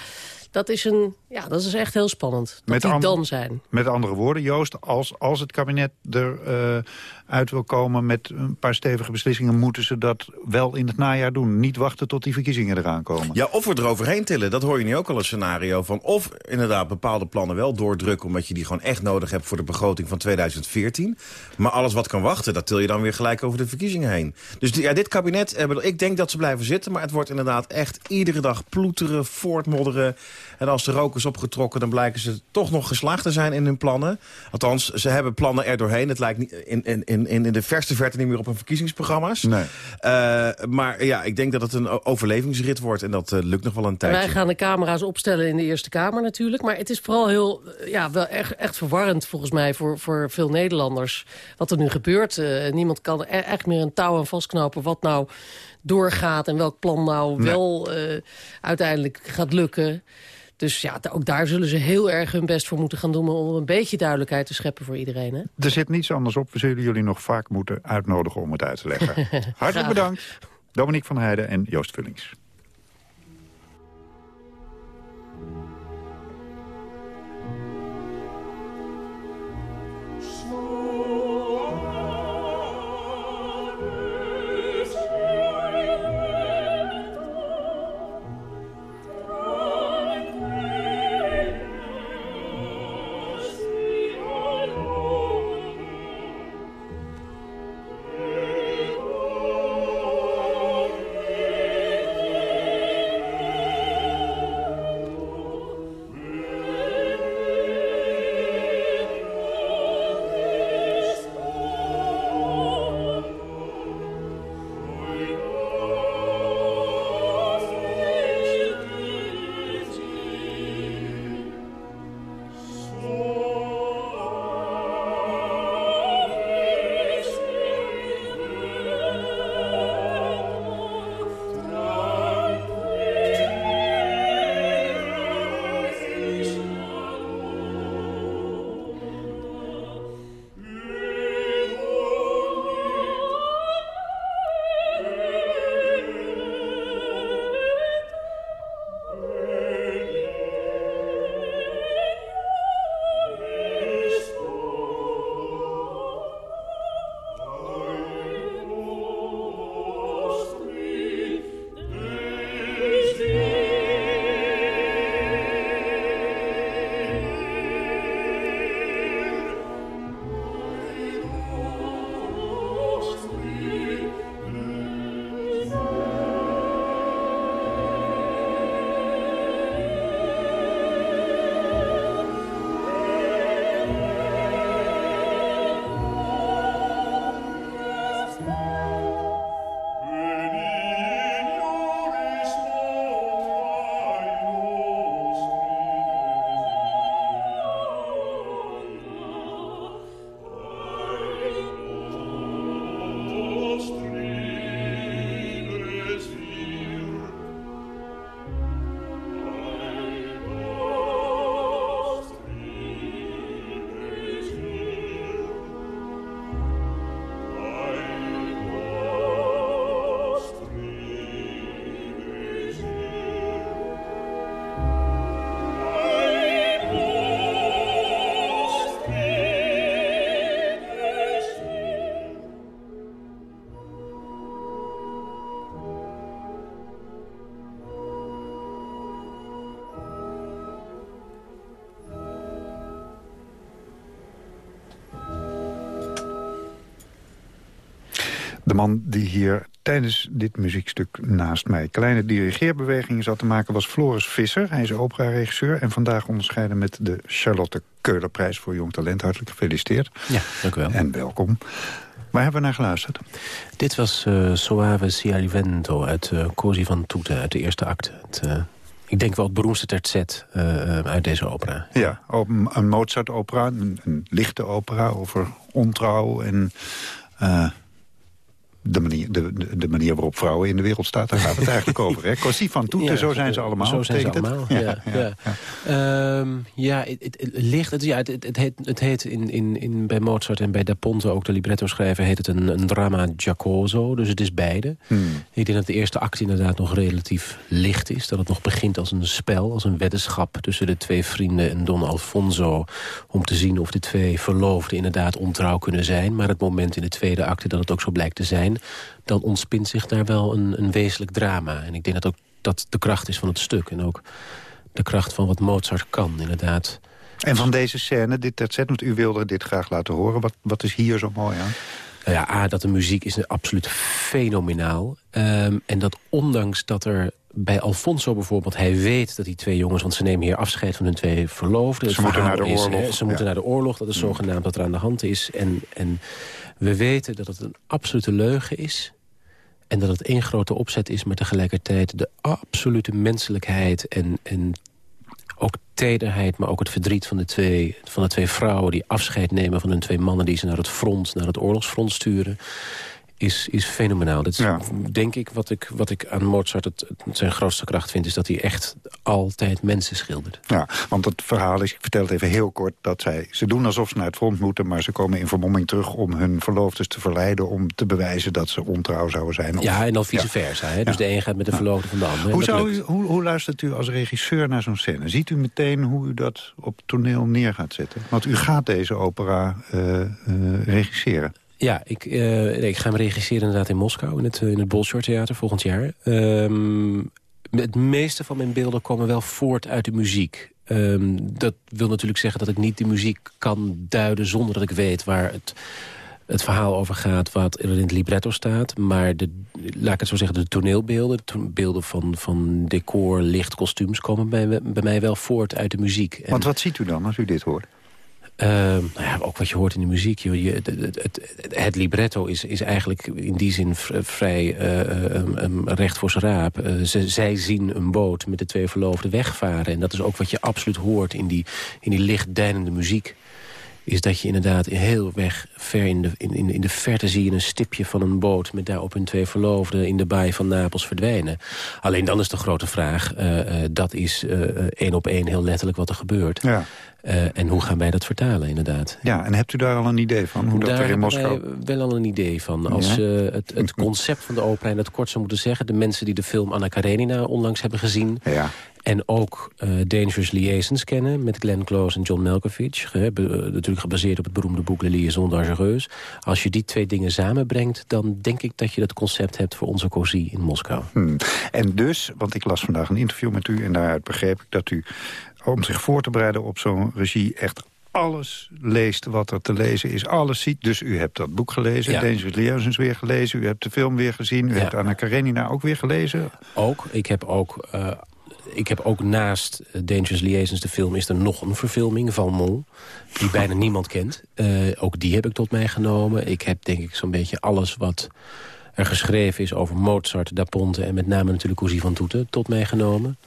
Dat, is een, ja, dat is echt heel spannend. Dat Met die an- dan zijn. Met andere woorden, Joost, als, als het kabinet eruit uit wil komen... met een paar stevige beslissingen, moeten ze dat wel in het najaar doen. Niet wachten tot die verkiezingen eraan komen. Ja, of we eroverheen tillen. Dat hoor je nu ook al een scenario van. Of inderdaad bepaalde plannen wel doordrukken... omdat je die gewoon echt nodig hebt voor de begroting van 2014. Maar alles wat kan wachten, dat til je dan weer gelijk over de verkiezingen heen. Dus ja, dit kabinet, eh, ik denk dat ze blijven zitten... maar het wordt inderdaad echt iedere dag ploeteren, voortmodderen. En als de rook is opgetrokken, dan blijken ze toch nog geslaagd te zijn in hun plannen. Althans, ze hebben plannen er doorheen. Het lijkt niet, in, in, in, in de verste verte niet meer op hun verkiezingsprogramma's. Nee. Eh, maar ja, ik denk dat het een overlevingsrit wordt. En dat eh, lukt nog wel een tijdje. Wij gaan de camera's opstellen in de Eerste Kamer natuurlijk. Maar het is vooral heel, eh, ja, wel echt, echt verwarrend volgens mij voor, voor veel Nederlanders. Wat er nu gebeurt. Eh, niemand kan er echt meer een touw aan vastknopen wat nou doorgaat. En welk plan nou Nee. wel eh, uiteindelijk gaat lukken. Dus ja, ook daar zullen ze heel erg hun best voor moeten gaan doen... om een beetje duidelijkheid te scheppen voor iedereen. Hè? Er zit niets anders op. We zullen jullie nog vaak moeten uitnodigen om het uit te leggen. Hartelijk bedankt. Dominique van Heijden en Joost Vullings. De man die hier tijdens dit muziekstuk naast mij kleine dirigeerbewegingen zat te maken... was Floris Visser. Hij is opera-regisseur en vandaag onderscheiden met de Charlotte Keulerprijs voor Jong Talent. Hartelijk gefeliciteerd. Ja, dank u wel. En welkom. Waar hebben we naar geluisterd? Dit was uh, Soave sia il vento uit uh, Cosi van Toete, uit de eerste acte. Het, uh, ik denk wel het beroemdste tertzet uit deze opera. Ja, een Mozart-opera, een, een, lichte opera over ontrouw en de manier, de, de, manier waarop vrouwen in de wereld staan, daar gaat het eigenlijk over. Hè? Corsi van Toeten, zo zijn ze allemaal. Zo zijn ze allemaal, ja. Ja, ja. ja. Um, ja het, het, het, ligt, het, ja, het, het, heet, het heet in, in, in, bij Mozart en bij Da Ponte, ook de libretto-schrijver, heet het een, een drama giacoso, dus het is beide. Hmm. Ik denk dat de eerste acte inderdaad nog relatief licht is, dat het nog begint als een spel, als een weddenschap tussen de twee vrienden en Don Alfonso, om te zien of de twee verloofden inderdaad ontrouw kunnen zijn, maar het moment in de tweede acte dat het ook zo blijkt te zijn, dan ontspint zich daar wel een, een wezenlijk drama. En ik denk dat ook dat de kracht is van het stuk. En ook de kracht van wat Mozart kan, inderdaad. En van deze scène, dit tertzet, want u wilde dit graag laten horen. Wat, wat is hier zo mooi aan? Nou ja, A, dat de muziek is absoluut fenomenaal. Um, en dat ondanks dat er bij Alfonso bijvoorbeeld... hij weet dat die twee jongens, want ze nemen hier afscheid van hun twee verloofden. Ze moeten naar de is, oorlog. ze moeten naar de oorlog, dat is zogenaamd wat er aan de hand is. En, en we weten dat het een absolute leugen is. En dat het één grote opzet is, maar tegelijkertijd de absolute menselijkheid... en, en ook tederheid, maar ook het verdriet van de, twee, van de twee vrouwen... die afscheid nemen van hun twee mannen die ze naar het front, naar het oorlogsfront sturen is, is fenomenaal. Dat is, denk ik, wat ik, wat ik aan Mozart het, zijn grootste kracht vind... is dat hij echt altijd mensen schildert. Ja, want het verhaal is, ik vertel het even heel kort... dat zij, ze doen alsof ze naar het front moeten... maar ze komen in vermomming terug om hun verloofdes te verleiden... om te bewijzen dat ze ontrouw zouden zijn. Of, ja, en dan vice versa. Hè? Dus de een gaat met de verloofde van de ander. Hoe, zou u, hoe, hoe luistert u als regisseur naar zo'n scène? Ziet u meteen hoe u dat op toneel neer gaat zetten? Want u gaat deze opera uh, uh, regisseren. Ja, ik, uh, ik ga hem regisseren inderdaad in Moskou... in het, in het Bolshoi Theater volgend jaar. Um, het meeste van mijn beelden komen wel voort uit de muziek. Um, dat wil natuurlijk zeggen dat ik niet de muziek kan duiden... zonder dat ik weet waar het, het verhaal over gaat... wat er in het libretto staat. Maar de, laat ik het zo zeggen, de toneelbeelden... de beelden van, van decor, licht, kostuums... komen bij, bij mij wel voort uit de muziek. Want wat ziet u dan als u dit hoort? Uh, nou ja, ook wat je hoort in de muziek. Je, het, het, het, libretto is, is eigenlijk in die zin vrij uh, um, recht voor zijn raap. Ze, zij zien een boot met de twee verloofden wegvaren. En dat is ook wat je absoluut hoort in die, in die lichtdeinende muziek is dat je inderdaad heel weg ver in de, in, in de verte zie je een stipje van een boot... met daarop hun twee verloofden in de baai van Napels verdwijnen. Alleen dan is de grote vraag, dat is één op één heel letterlijk wat er gebeurt. Ja. Uh, en hoe gaan wij dat vertalen, inderdaad? Ja, en hebt u daar al een idee van? Hoe dat er in Moskou... Wij wel al een idee van. Als ja? uh, het, het, concept van de opera, en dat kort zou moeten zeggen... de mensen die de film Anna Karenina onlangs hebben gezien... Ja. En ook uh, Dangerous Liaisons kennen met Glenn Close en John Malkovich. Be, natuurlijk gebaseerd op het beroemde boek Le Liaison Dangereuse. Als je die twee dingen samenbrengt, dan denk ik dat je dat concept hebt voor onze COSI in Moskou. Hmm. En dus, want ik las vandaag een interview met u en daaruit begreep ik dat u om zich voor te bereiden op zo'n regie echt alles leest wat er te lezen is. Alles ziet. Dus u hebt dat boek gelezen. Ja. Dangerous Liaisons weer gelezen. U hebt de film weer gezien. U ja. hebt Anna Karenina ook weer gelezen. Ook. Ik heb ook... Uh, ik heb ook naast Dangerous Liaisons, de film, is er nog een verfilming, Valmont, die bijna niemand kent. Uh, ook die heb ik tot mij genomen. Ik heb denk ik zo'n beetje alles wat er geschreven is over Mozart, Da Ponte en met name natuurlijk Cousy van Toeten tot mij genomen.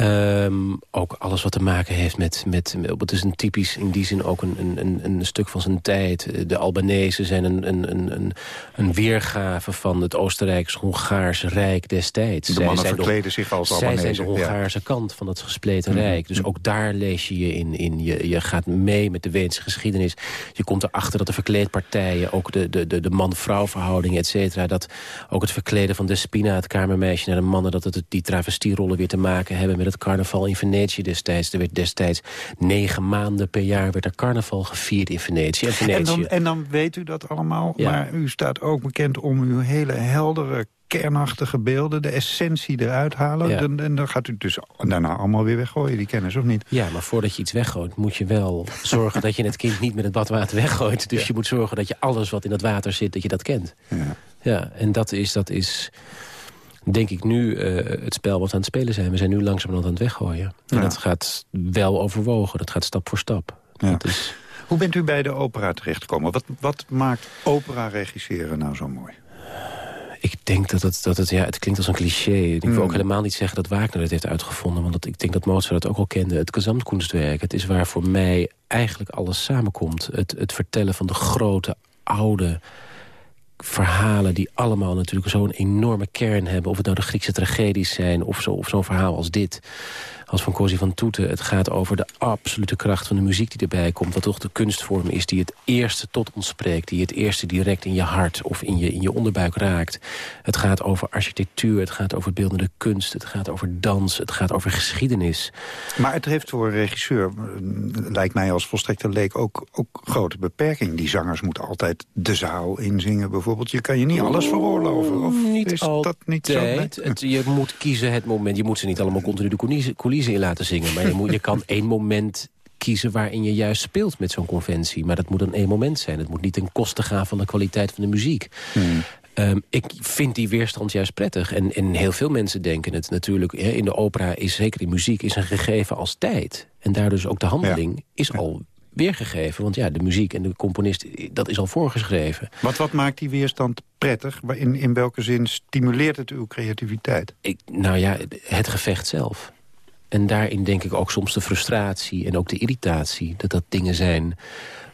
Um, ook alles wat te maken heeft met, met... Het is een typisch, in die zin ook een, een, een stuk van zijn tijd. De Albanese zijn een, een, een, een weergave van het Oostenrijks-Hongaarse Rijk destijds. De mannen zij verkleden de, zich als Albanese. Zij zijn de Hongaarse ja. kant van het gespleten mm -hmm. Rijk. Dus ook daar lees je je in. in. Je, je gaat mee met de Weense geschiedenis. Je komt erachter dat de verkleedpartijen... ook de, de, de, de man-vrouw verhouding, et cetera... dat ook het verkleden van Despina, het kamermeisje... naar de mannen, dat het die travestierollen weer te maken hebben... met het carnaval in Venetië destijds. Er werd destijds negen maanden per jaar werd er carnaval gevierd in Venetië. En, Venetië. en, dan, en dan weet u dat allemaal, ja. maar u staat ook bekend om uw hele heldere kernachtige beelden, de essentie eruit halen. Ja. Dan, en dan gaat u dus daarna allemaal weer weggooien, die kennis, of niet? Ja, maar voordat je iets weggooit, moet je wel zorgen dat je het kind niet met het badwater weggooit. Dus je moet zorgen dat je alles wat in dat water zit, dat je dat kent. Ja, ja en dat is, dat is denk ik nu eh, het spel wat we aan het spelen zijn. We zijn nu langzamerhand aan het weggooien. En Ja. dat gaat wel overwogen, dat gaat stap voor stap. Ja. Dat is... Hoe bent u bij de opera terechtgekomen? Wat, wat maakt opera regisseren nou zo mooi? Ik denk dat het, dat het, ja, het klinkt als een cliché. Ik wil Hmm. ook helemaal niet zeggen dat Wagner het heeft uitgevonden. Want dat, ik denk dat Mozart het ook al kende. Het gezamtkunstwerk. Het is waar voor mij eigenlijk alles samenkomt. Het, het vertellen van de grote, oude verhalen... die allemaal natuurlijk zo'n enorme kern hebben. Of het nou de Griekse tragedies zijn of zo'n of zo'n verhaal als dit. Als van Cosi van Toeten. Het gaat over de absolute kracht van de muziek die erbij komt. Wat toch de kunstvorm is die het eerste tot ons spreekt. Die het eerste direct in je hart of in je, in je onderbuik raakt. Het gaat over architectuur, het gaat over beeldende kunst. Het gaat over dans, het gaat over geschiedenis. Maar het heeft voor een regisseur, eh, lijkt mij als volstrekte leek, ook, ook grote beperking. Die zangers moeten altijd de zaal inzingen bijvoorbeeld. Je kan je niet alles veroorloven. Of niet is altijd. dat niet zo? Nee? Het, je moet kiezen het moment. Je moet ze niet allemaal continu de coulissen in laten zingen. Maar je, moet, je kan één moment kiezen waarin je juist speelt met zo'n conventie. Maar dat moet dan één moment zijn. Het moet niet ten koste gaan van de kwaliteit van de muziek. Hmm. Ehm, ik vind die weerstand juist prettig. En, en heel veel mensen denken het natuurlijk. Hè, in de opera is zeker in muziek is een gegeven als tijd. En daardoor dus ook de handeling is al weergegeven. Want ja, de muziek en de componist, dat is al voorgeschreven. Wat, wat maakt die weerstand prettig? In, in welke zin stimuleert het uw creativiteit? Ik, nou ja, het gevecht zelf. En daarin denk ik ook soms de frustratie en ook de irritatie. Dat dat dingen zijn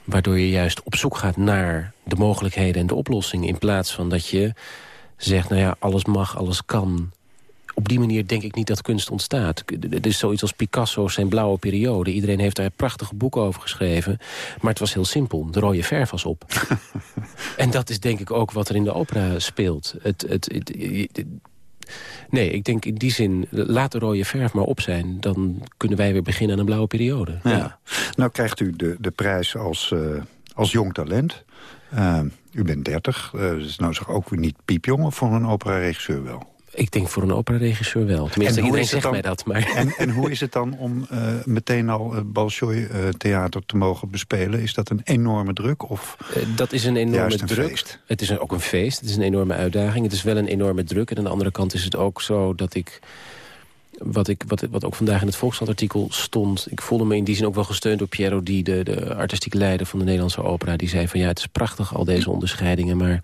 waardoor je juist op zoek gaat naar de mogelijkheden en de oplossingen. In plaats van dat je zegt, nou ja, alles mag, alles kan. Op die manier denk ik niet dat kunst ontstaat. Het is zoiets als Picasso, zijn blauwe periode. Iedereen heeft daar prachtige boeken over geschreven. Maar het was heel simpel. De rode verf was op. en dat is denk ik ook wat er in de opera speelt. Het, het, het, het- nee, ik denk in die zin, laat de rode verf maar op zijn. Dan kunnen wij weer beginnen aan een blauwe periode. Ja. Nou krijgt u de, de prijs als, eh, als jong talent. Eh, u bent 30, eh dus nou zeg ook weer niet piepjong... of voor een opera-regisseur wel? Ik denk voor een opera-regisseur wel. Tenminste, iedereen zegt dan- mij dat. Maar... En, en hoe is het dan om eh, meteen al het Bolshoi-theater te mogen bespelen? Is dat een enorme druk? Of Eh, Dat is een enorme een druk. feest? Het is een- ook een feest. Het is een enorme uitdaging. Het is wel een enorme druk. En aan de andere kant is het ook zo dat ik... Wat, ik, wat, wat ook vandaag in het Volkskrant-artikel stond... ik voelde me in die zin ook wel gesteund door Piero Di... De, de artistiek leider van de Nederlandse opera. Die zei van ja, het is prachtig al deze onderscheidingen... maar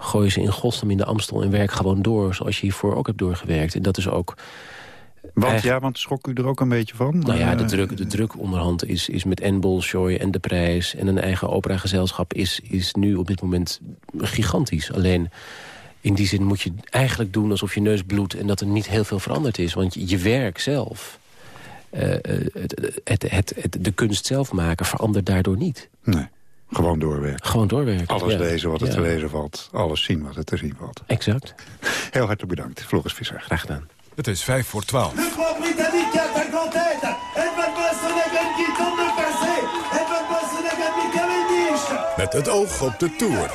gooi ze in godsnaam in de Amstel en werk gewoon door... zoals je hiervoor ook hebt doorgewerkt. En dat is ook... Want, ja, want schrok u er ook een beetje van? Nou ja, de Eh, druk, de druk onderhand is, is met en Bolshoi en de prijs... en een eigen operagezelschap is, is nu op dit moment gigantisch. Alleen in die zin moet je eigenlijk doen alsof je neus bloedt... en dat er niet heel veel veranderd is. Want je, je werk zelf, eh, eh, het, het, het- de kunst zelf maken... verandert daardoor niet. Nee, gewoon doorwerken. Gewoon doorwerken. Alles ja. lezen wat er Ja, te lezen valt. Alles zien wat er te zien valt. Exact. Heel hartelijk bedankt, Floris Visser. Graag gedaan. Het is vijf voor twaalf. Le grand britannique attaque en tête. Edward Boasson qui tombe le passé. Edward Boasson Cavendish. Met het oog op de Tour.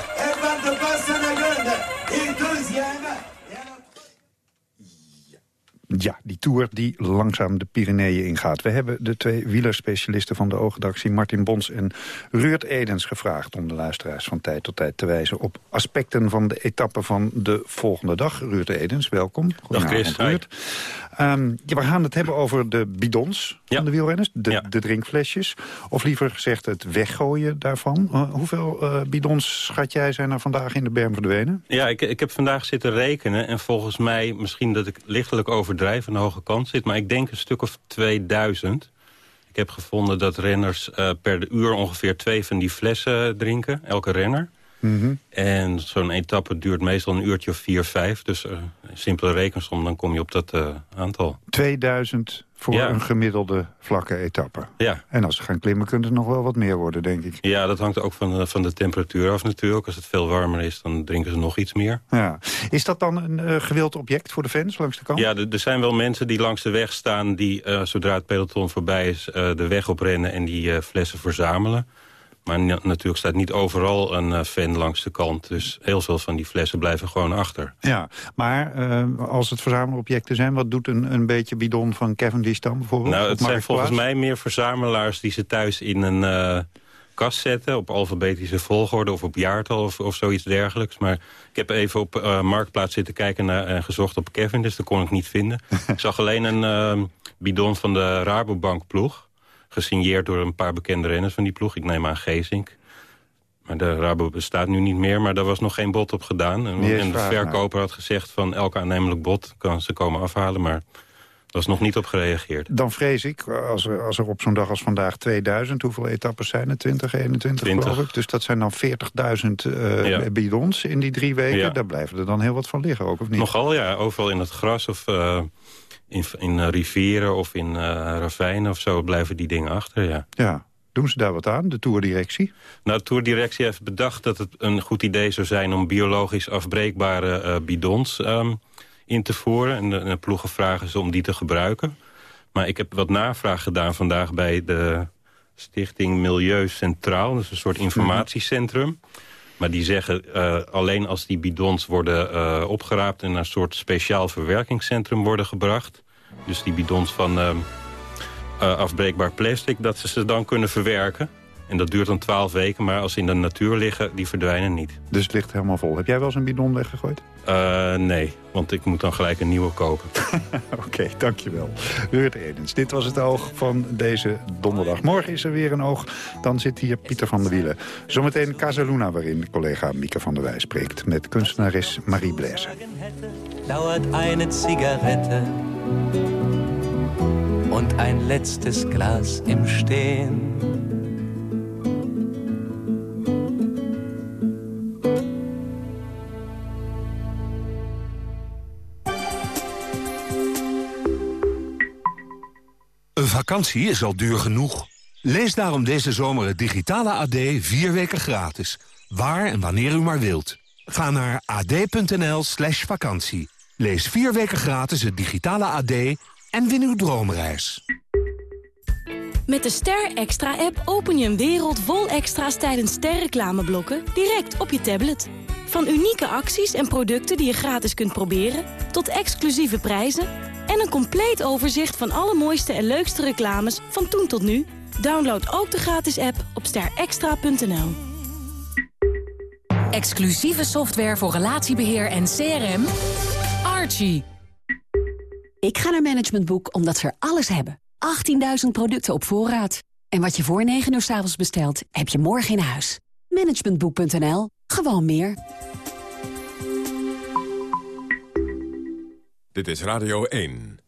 Ja, die tour die langzaam de Pyreneeën ingaat. We hebben de twee wielerspecialisten van de oogredactie... Martin Bons en Ruurt Edens gevraagd... om de luisteraars van tijd tot tijd te wijzen... op aspecten van de etappe van de volgende dag. Ruurt Edens, welkom. Goedenavond, Chris. Ruurt. Ehm, ja, we gaan het hebben over de bidons van de wielrenners. De, de drinkflesjes. Of liever gezegd het weggooien daarvan. Eh, hoeveel eh, bidons, schat jij, zijn er vandaag in de berm verdwenen? Ja, ik, ik heb vandaag zitten rekenen en volgens mij, misschien dat ik lichtelijk overdrijf... aan de hoge kant zit, maar ik denk een stuk of 2000. Ik heb gevonden dat renners eh, per uur ongeveer twee van die flessen drinken, elke renner. Mhm. En zo'n etappe duurt meestal een uurtje of vier, vijf. Dus een simpele rekensom, dan kom je op dat eh, aantal. 2000 voor Ja. een gemiddelde vlakke etappe. Ja. En als ze gaan klimmen, kunnen het nog wel wat meer worden, denk ik. Ja, dat hangt ook van de, van de temperatuur af natuurlijk. Als het veel warmer is, dan drinken ze nog iets meer. Ja. Is dat dan een eh, gewild object voor de fans langs de kant? Ja, er zijn wel mensen die langs de weg staan... die zodra het peloton voorbij is de weg oprennen en die flessen verzamelen. Maar na- natuurlijk staat niet overal een eh, fan langs de kant. Dus heel veel van die flessen blijven gewoon achter. Ja, maar eh, als het verzamelobjecten zijn... wat doet een, een beetje bidon van Cavendish dan bijvoorbeeld? Nou, het zijn volgens mij meer verzamelaars die ze thuis in een eh, kast zetten... op alfabetische volgorde of op jaartal of, of zoiets dergelijks. Maar ik heb even op Marktplaats zitten kijken naar, en gezocht op Kevin... dus dat kon ik niet vinden. ik zag alleen een bidon van de Rabobank-ploeg... gesigneerd door een paar bekende renners van die ploeg. Ik neem aan Gezink. Maar de Rabo bestaat nu niet meer, maar daar was nog geen bod op gedaan. En, de verkoper had gezegd van elk aannemelijk bod... kan ze komen afhalen, maar er was nog niet op gereageerd. Dan vrees ik, als er, als er op zo'n dag als vandaag 2000... hoeveel etappes zijn er? 20, 21 20. geloof ik. Dus dat zijn dan 40.000 eh, Ja. bidons in die drie weken. Ja. Daar blijven er dan heel wat van liggen ook, of niet? Nogal, ja. Overal in het gras of eh, in, in eh, rivieren of in eh, ravijnen of zo blijven die dingen achter, ja. Ja. Doen ze daar wat aan, de toerdirectie? Nou, de toerdirectie heeft bedacht dat het een goed idee zou zijn... om biologisch afbreekbare eh, bidons ehm, in te voeren. En de, en de ploegen vragen ze om die te gebruiken. Maar ik heb wat navraag gedaan vandaag bij de stichting Milieu Centraal. Dat is een soort informatiecentrum. Maar die zeggen eh, alleen als die bidons worden eh, opgeraapt... en naar een soort speciaal verwerkingscentrum worden gebracht. Dus die bidons van ehm, eh, afbreekbaar plastic... dat ze ze dan kunnen verwerken. En dat duurt dan twaalf weken, maar als ze in de natuur liggen... die verdwijnen niet. Dus het ligt helemaal vol. Heb jij wel eens een bidon weggegooid? Eh, nee, want ik moet dan gelijk een nieuwe kopen. Oké, dankjewel. Ruud Edens, dit was het oog van deze donderdag. Morgen is er weer een oog. Dan zit hier Pieter van der Wielen. Zometeen Casaluna, waarin collega Mieke van der Wij spreekt... met kunstenares Marie Blaise. dauert eine Zigarette und ein letztes Glas im Stehen. Een vakantie is al duur genoeg. Lees daarom deze zomer het digitale AD vier weken gratis. Waar en wanneer u maar wilt. Ga naar ad.nl slash vakantie. Lees vier weken gratis het digitale AD en win uw droomreis. Met de Ster Extra-app open je een wereld vol extra's tijdens sterreclameblokken direct op je tablet. Van unieke acties en producten die je gratis kunt proberen, tot exclusieve prijzen en een compleet overzicht van alle mooiste en leukste reclames van toen tot nu. Download ook de gratis app op sterextra.nl. Exclusieve software voor relatiebeheer en CRM. Archie. Ik ga naar Management Boek omdat ze er alles hebben. 18.000 producten op voorraad. En wat je voor 9 uur s avonds bestelt, heb je morgen in huis. Managementboek.nl. Gewoon meer. Dit is Radio 1.